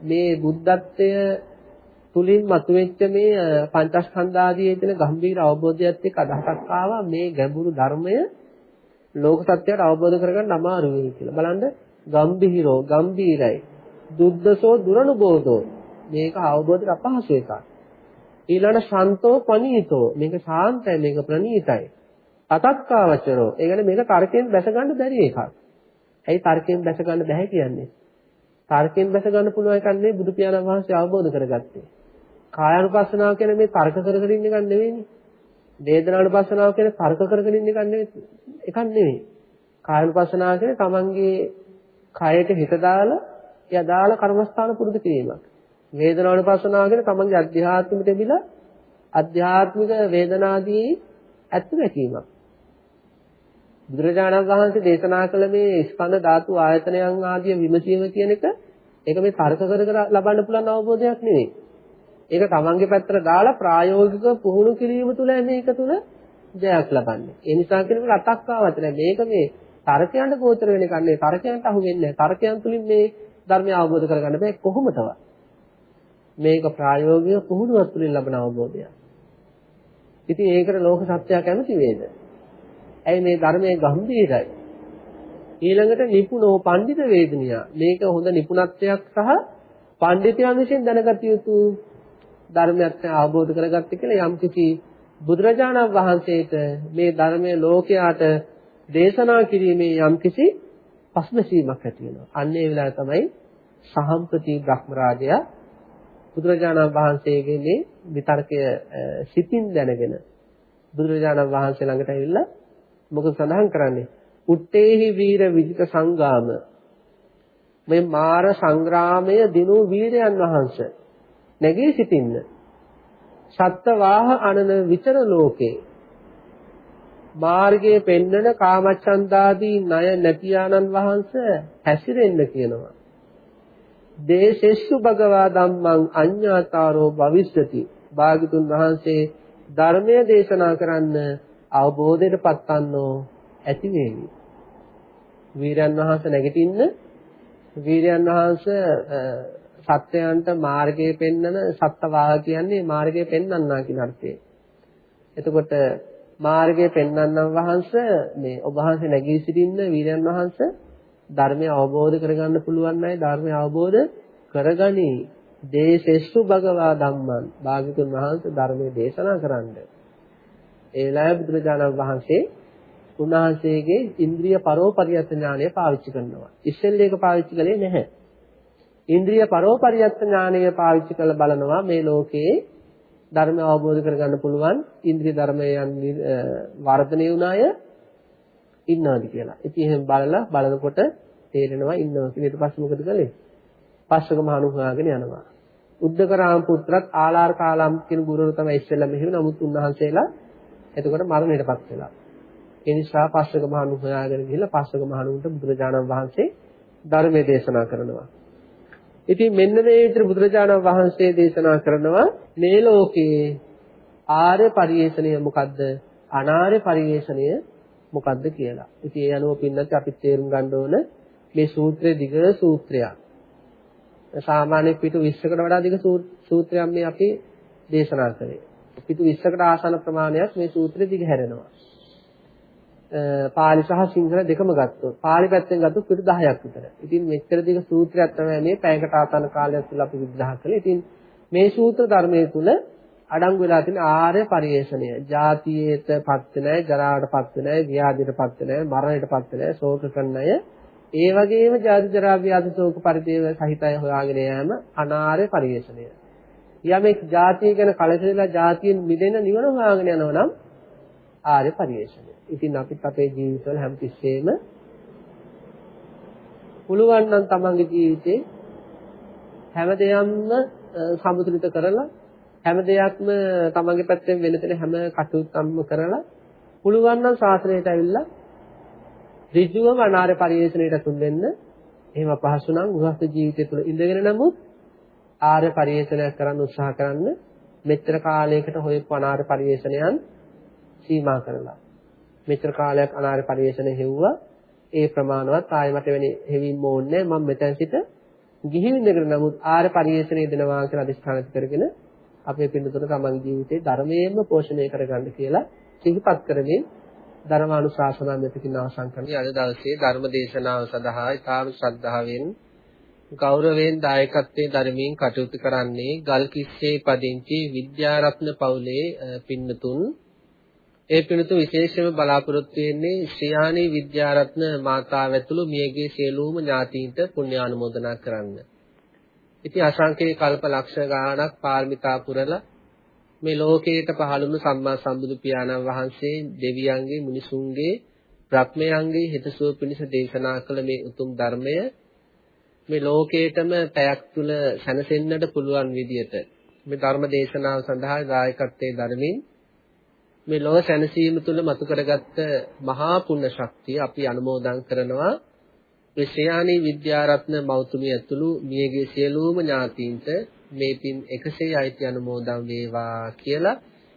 මේ බුද්ධත්වය තුලින් මතුවෙච්ච මේ පංචස්කන්ධ ආදී තියෙන ගම්භීර අවබෝධයත් එක්ක අදහසක් ආවා මේ ගැඹුරු ධර්මය ලෝක සත්‍යයට අවබෝධ කරගන්න අමාරු වෙයි කියලා. බලන්න ගම්බිහිරෝ ගම්බීරයි. දුද්දසෝ දුරනුබෝධෝ මේක අවබෝධයට අපහසු එකක්. ඊළඟ ශාන්තෝ පනීතෝ මේක ශාන්තයි මේක ප්‍රණීතයි. අතක්කාවචරෝ ඒ කියන්නේ මේක තර්කයෙන් බැස ගන්න බැරි එකක්. ඇයි තර්කයෙන් බැස ගන්න බැහැ කියන්නේ? තර්කයෙන් බැස ගන්න පුළුවන් එකක් නෙවෙයි බුදු පියාණන් වහන්සේ අවබෝධ කරගත්තේ. කායानुපස්සනාව කියන්නේ මේ තර්ක කර කර ඉන්න එකක් නෙවෙයිනේ. වේදනානුපස්සනාව කියන්නේ තර්ක කර කර ඉන්න එකක් නෙවෙයි. එකක් නෙවෙයි. කායानुපස්සනාව කියන්නේ තමන්ගේ කයට හිත දාලා ඒ අදාළ කර්මස්ථාන පුරුදු කිරීමක්. වේදනානුපස්සනාව කියන්නේ තමන්ගේ අධ්‍යාත්මික දෙබිලා අධ්‍යාත්මික වේදනාදී ඇත්ත දැකීමක්. බුදුරජාණන් වහන්සේ දේශනා කළ මේ ස්කන්ධ ධාතු ආයතනයන් ආදී විමසීම කියන එක ඒක මේ තර්ක කර කර ලබන්න පුළුවන් අවබෝධයක් නෙවෙයි. ඒක තමන්ගේ පැත්තට දාලා ප්‍රායෝගිකව පුහුණු කිරීම තුළ මේක තුළ ජයක් ලබන්නේ. ඒ නිසා කියන එක අතක්කාවත් නෑ. මේක මේ තර්කයන්ට ගෝචර වෙන එකක් නෙවෙයි. තර්කයන්ට අහු වෙන්නේ නෑ. තර්කයන් තුලින් මේ ධර්මය අවබෝධ කරගන්න බෑ කොහොමදවත්. මේක ප්‍රායෝගික පුහුණුවක් තුලින් ලබන අවබෝධයක්. ඉතින් ඒකට ලෝක සත්‍යය කැමති වේද? ඇයි මේ ධර්මයේ ගැඹීරයි. ඊළඟට නිපුණෝ පඬිත වේදනියා. මේක හොඳ නිපුණත්වයක් සහ පඬිතුයන් විසින් දැනගත යුතු ධර්මයක් අවබෝධ කරගත්තේ කියලා යම්කිසි බුදුරජාණන් වහන්සේට මේ ධර්මයේ ලෝකයාට දේශනා කිරීමේ යම්කිසි පස්මසීමක් ඇති වෙනවා. අන්න ඒ වෙලාව තමයි සහම්පති බ්‍රහ්මරාජයා බුදුරජාණන් වහන්සේගේ මේ විතර්කය සිතින් දැනගෙන බුදුරජාණන් වහන්සේ ළඟට ඇවිල්ලා මොකද සඳහන් කරන්නේ? උත්තේහි වීර විජිත සංගාම මේ මාර සංග්‍රාමය දිනු වීරයන් වහන්සේ නැගී සිටින්න. සත්ත්වාහ අනන විචර ලෝකේ මාර්ගයේ පෙන්නන කාමච්ඡන්දාදී ණය නැතියානන් වහන්සේ හැසිරෙන්න කියනවා. දේශෙස්සු භගවා ධම්මං අඤ්ඤාතාරෝ භවිෂ්‍යති. භාගතුන් වහන්සේ ධර්මය දේශනා කරන්න අවබෝධයට පත්වන්නෝ ඇති වේවි. වීරයන් වහන්සේ නැගිටින්න වීරයන් වහන්සේ සත්‍යයන්ට මාර්ගය පෙන්වන සත්වාහ කියන්නේ මාර්ගය පෙන්වන්නා කියන අර්ථය. එතකොට මාර්ගය පෙන්වන්නන් වහන්සේ මේ ඔබ වහන්සේ නැගී සිටින්න වීරයන් වහන්සේ ධර්මය අවබෝධ කරගන්න පුළුවන් අය ධර්මය අවබෝධ කරගනි. දේශෙස්සු භගවා ධම්මං භාග්‍යතුන් වහන්සේ ධර්මයේ දේශනා කරන්න. ඒ වෙලාවේ බුදුරජාණන් වහන්සේ උන්වහන්සේගේ ඉන්ද්‍රිය පරෝපරියත් ඥානය පාවිච්චි කරනවා. ඉස්සෙල්ල ඒක පාවිච්චි කළේ නැහැ. ඉන්ද්‍රිය පරෝපරියත් ඥානය පාවිච්චි කරලා බලනවා මේ ලෝකයේ ධර්ම අවබෝධ කරගන්න පුළුවන් ඉන්ද්‍රිය ධර්මයන් වර්ධනය වුණ අය ඉන්නවාද කියලා. ඉතින් එහෙම බලලා බලනකොට තේරෙනවා ඉන්නවා කියලා. ඊට පස්සේ මොකද කළේ? පස්සක මහණු හොයාගෙන යනවා. උද්දකරාම පුත්‍රත් ආලාර කාලම් කියන ගුරුවරු තමයි ඉස්සෙල්ලා මෙහෙම නමුත් උන්වහන්සේලා එතකොට මරණයටපත් වෙලා. ඒ නිසා පස්සක මහණු හොයාගෙන ගිහිල්ලා පස්සක මහණුන්ට බුදුරජාණන් වහන්සේ ධර්මයේ දේශනා කරනවා. ඉතින් මෙන්න මේ විදිහට බුදුරජාණන් වහන්සේ දේශනා කරනවා මේ ලෝකයේ ආර්ය පරිේශණය මොකද්ද? අනාර්ය පරිේශණය මොකද්ද කියලා. ඉතින් ඒ අනුව පින්නත් අපි තේරුම් ගන්න ඕන මේ සූත්‍රයේ දිග සූත්‍රයක්. සාමාන්‍ය පිටු 20කට වඩා දිග සූත්‍රයක් මේ අපි දේශනා කරේ. පිටු 20කට ආසන ප්‍රමාණයක් මේ සූත්‍රෙ දිග හැරෙනවා. පාලි සහ සිංහල දෙකම ගත්තොත් පාලි පැත්තෙන් ගත්තොත් පිටු 10ක් විතර. ඉතින් මෙච්චර දිග සූත්‍රයක් තමයි මේ පැයකට ආසන කාලයක් තුල අපි විග්‍රහ කළේ. ඉතින් මේ සූත්‍ර ධර්මයේ තුල අඩංගු වෙලා තියෙන ආර්ය පරිේශණය. ජාතියේටපත් නැහැ, ජරාවටපත් නැහැ, ව්‍යාධියටපත් නැහැ, මරණයටපත් නැහැ, ශෝක කරන අය. ඒ වගේම ජාති ජරා ව්‍යාධි ශෝක පරිදේව සහිතය හොයාගෙන යෑම අනාර්ය පරිේශණය. යමෙක් ජාතිය ගැන කලකිරලා ජාතියෙන් මිදෙන නිවන හොයාගෙන යනවා නම් ආර්ය පරිේශණය. ඉතින් අපිත් අපේ ජීවිතවල හැමතිස්සෙම පුළුවන් නම් තමන්ගේ ජීවිතේ හැම දෙයක්ම සමතුලිත කරලා හැම දෙයක්ම තමන්ගේ පැත්තෙන් වෙන තැන හැම කටයුත්තක්ම කරලා පුළුවන් නම් ශාසනයට ඇවිල්ලා ඍජුවම අනාර්ය පරිේශණයට තුන් වෙන්න. එහෙම අපහසු නම් ගෘහස්ත ජීවිතය තුළ ඉඳගෙන නමුත් ආර්ය පරිේශණයක් කරන්න උත්සාහ කරන්න මෙච්චර කාලයකට හොයපු අනාර්ය පරිේශණයන් සීමා කරලා මෙච්චර කාලයක් අනාර්ය පරිේශණය හෙව්වා ඒ ප්‍රමාණවත් ආයෙ මට වෙන්නේ හෙවින්ම ඕනේ මම මෙතන සිට ගිහින් ඉඳගෙන නමුත් ආර්ය පරිේශණය දෙනවා කියලා අදිස්ථාන කරගෙන අපේ පින්නතුන තමන්ගේ ජීවිතේ ධර්මයෙන්ම පෝෂණය කරගන්න කියලා සිහිපත් කරමින් ධර්මානුශාසනා මෙතකින් අවසන් කරනවා. අද දවසේ ධර්ම දේශනාව සඳහා ඉතාම ශ්‍රද්ධාවෙන් ගෞරවයෙන් දායකත්වයෙන් ධර්මයෙන් කටයුතු කරන්නේ ගල්කිස්සේ පදිංචි විද්‍යාරත්න පවුලේ පින්නතුන් ඒ පිණුතු විශේෂයෙන්ම බලාපොරොත්තු වෙන්නේ ශ්‍රියානී විද්‍යාරත්න මාතාව ඇතුළු මියගේ සියලුම ඥාතීන්ට පුණ්‍යානුමෝදනා කරන්න. ඉතින් අසංකේ කල්ප ලක්ෂ ගාණක් පාරමිතා පුරලා මේ ලෝකයට පහළුණු සම්මා සම්බුදු පියාණන් වහන්සේ දෙවියන්ගේ මිනිසුන්ගේ බ්‍රහ්මයන්ගේ හිතසුව පිණිස දේශනා කළ මේ උතුම් ධර්මය මේ ලෝකේටම පැයක් තුල සැනසෙන්නට පුළුවන් විදියට මේ ධර්ම දේශනාව සඳහා දායකත්වයේ ධර්මින් මේ ලෝක සැනසීම තුළ මතු කරගත්ත මහා පුණ්‍ය ශක්තිය අපි අනුමෝදන් කරනවා. මේ ශ්‍රේයානී විද්‍යාරත්න මෞතුමිය ඇතුළු මියගේ සියලුම ඥාතීන්ට මේ පින් 100යි අයිති අනුමෝදන් වේවා කියලා.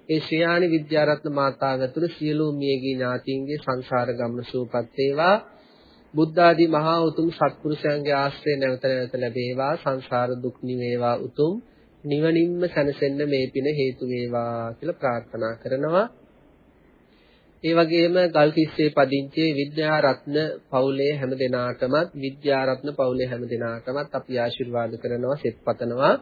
ඒ ශ්‍රේයානි විද්‍යාරත්න මාතාව ඇතුළු සියලුම මියගේ ඥාතීන්ගේ සංසාර ගමන සූපත් වේවා. බුද්ධ ආදී මහා උතුම් සත්පුරුෂයන්ගේ ආශ්‍රය නැවත නැවත ලැබේවා. සංසාර දුක් නිවේවා උතුම්. නිවනින්ම සැනසෙන්න මේ පින හේතු වේවා කියලා ප්‍රාර්ථනා කරනවා. ඒ වගේම ගල්කිස්සේ පදිංචි විද්‍යාරත්න පවුලේ හැම දෙනාටමත් විද්‍යාරත්න පවුලේ හැම දෙනාටමත් අපි ආශිර්වාද කරනවා සෙත් පතනවා.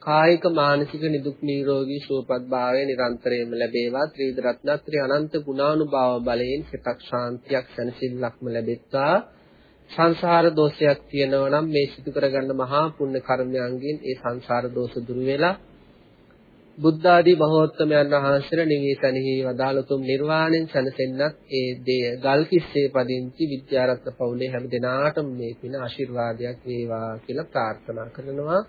කායික මානසික නිදුක් නිරෝගී සුවපත් භාවය නිරන්තරයෙන්ම ලැබේවා. ත්‍රිවිධ රත්නත්‍රි අනන්ත ගුණානුභාව බලයෙන් සිතක් ශාන්තියක් සැනසෙල්ලක්ම ලැබෙත්වා. සංසාර දෝෂයක් තියෙනවා නම් මේ සිදු කරගන්න මහා පුණ්‍ය කර්මයන්ගෙන් ඒ සංසාර දෝෂ දුරු වෙලා බුද්ධ ආදී මහෝත්තමයන් වහන්සේලා නිවේසනෙහි වදාළතුම් නිර්වාණයෙන් සැනසෙන්නත් ඒ දෙය ගල් කිස්සේ පදිංචි විද්‍යාරත්න පවුලේ හැම දෙනාටම මේ පින ආශිර්වාදයක් වේවා කියලා ප්‍රාර්ථනා කරනවා.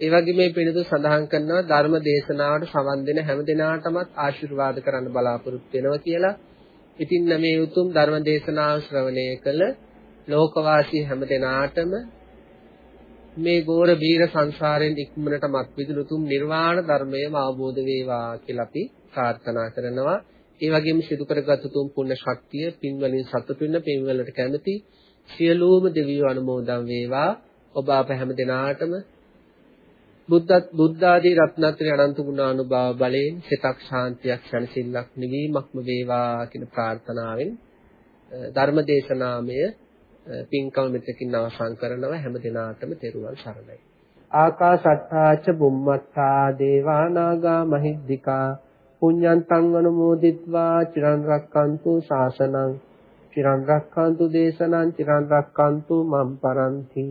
ඒ වගේම මේ පිළිතු සඳහන් කරනවා ධර්ම දේශනාවට සමන් දෙන හැම දෙනාටමත් ආශිර්වාද කරන්න බලාපොරොත්තු වෙනවා කියලා. ඉතින් මේ උතුම් ධර්ම දේශනාව ශ්‍රවණය කළ ලෝකවාසී හැම දෙනාටම මේ ගෝර බීර සංසාරයෙන් ඉක්මනට මත් විදුලුතුම් නිර්වාණ ධර්මයම අවබෝධ වේවා කියලා අපි ප්‍රාර්ථනා කරනවා. ඒ වගේම සිදු කරගත් උතුම් පුණ්‍ය ශක්තිය පින් වලින් සතුටු වෙන පින් වලට කැමති සියලුම දෙවියෝ අනුමෝදන් වේවා. ඔබ අප හැම දිනාටම බුද්ධ බුද්ධ ආදී රත්නත්‍රි අනන්ත ගුණානුභාව බලයෙන් සිතක් ශාන්තියක් සැනසෙල්ලක් නිවීමක්ම වේවා කියන ප්‍රාර්ථනාවෙන් ධර්ම දේශනාමය පින්කම මෙතකින් අවසන් කරනවා හැම දිනාටම තෙරුවන් සරණයි. ආකාශට්ටාච බුම්මත්තා දේවානාගා මහිද්దికා පුඤ්ඤන්තං අනුමෝදිත්වා චිරන් රක්칸තු ශාසනං චිරන් රක්칸තු දේශනං චිරන් රක්칸තු මම් පරන්ති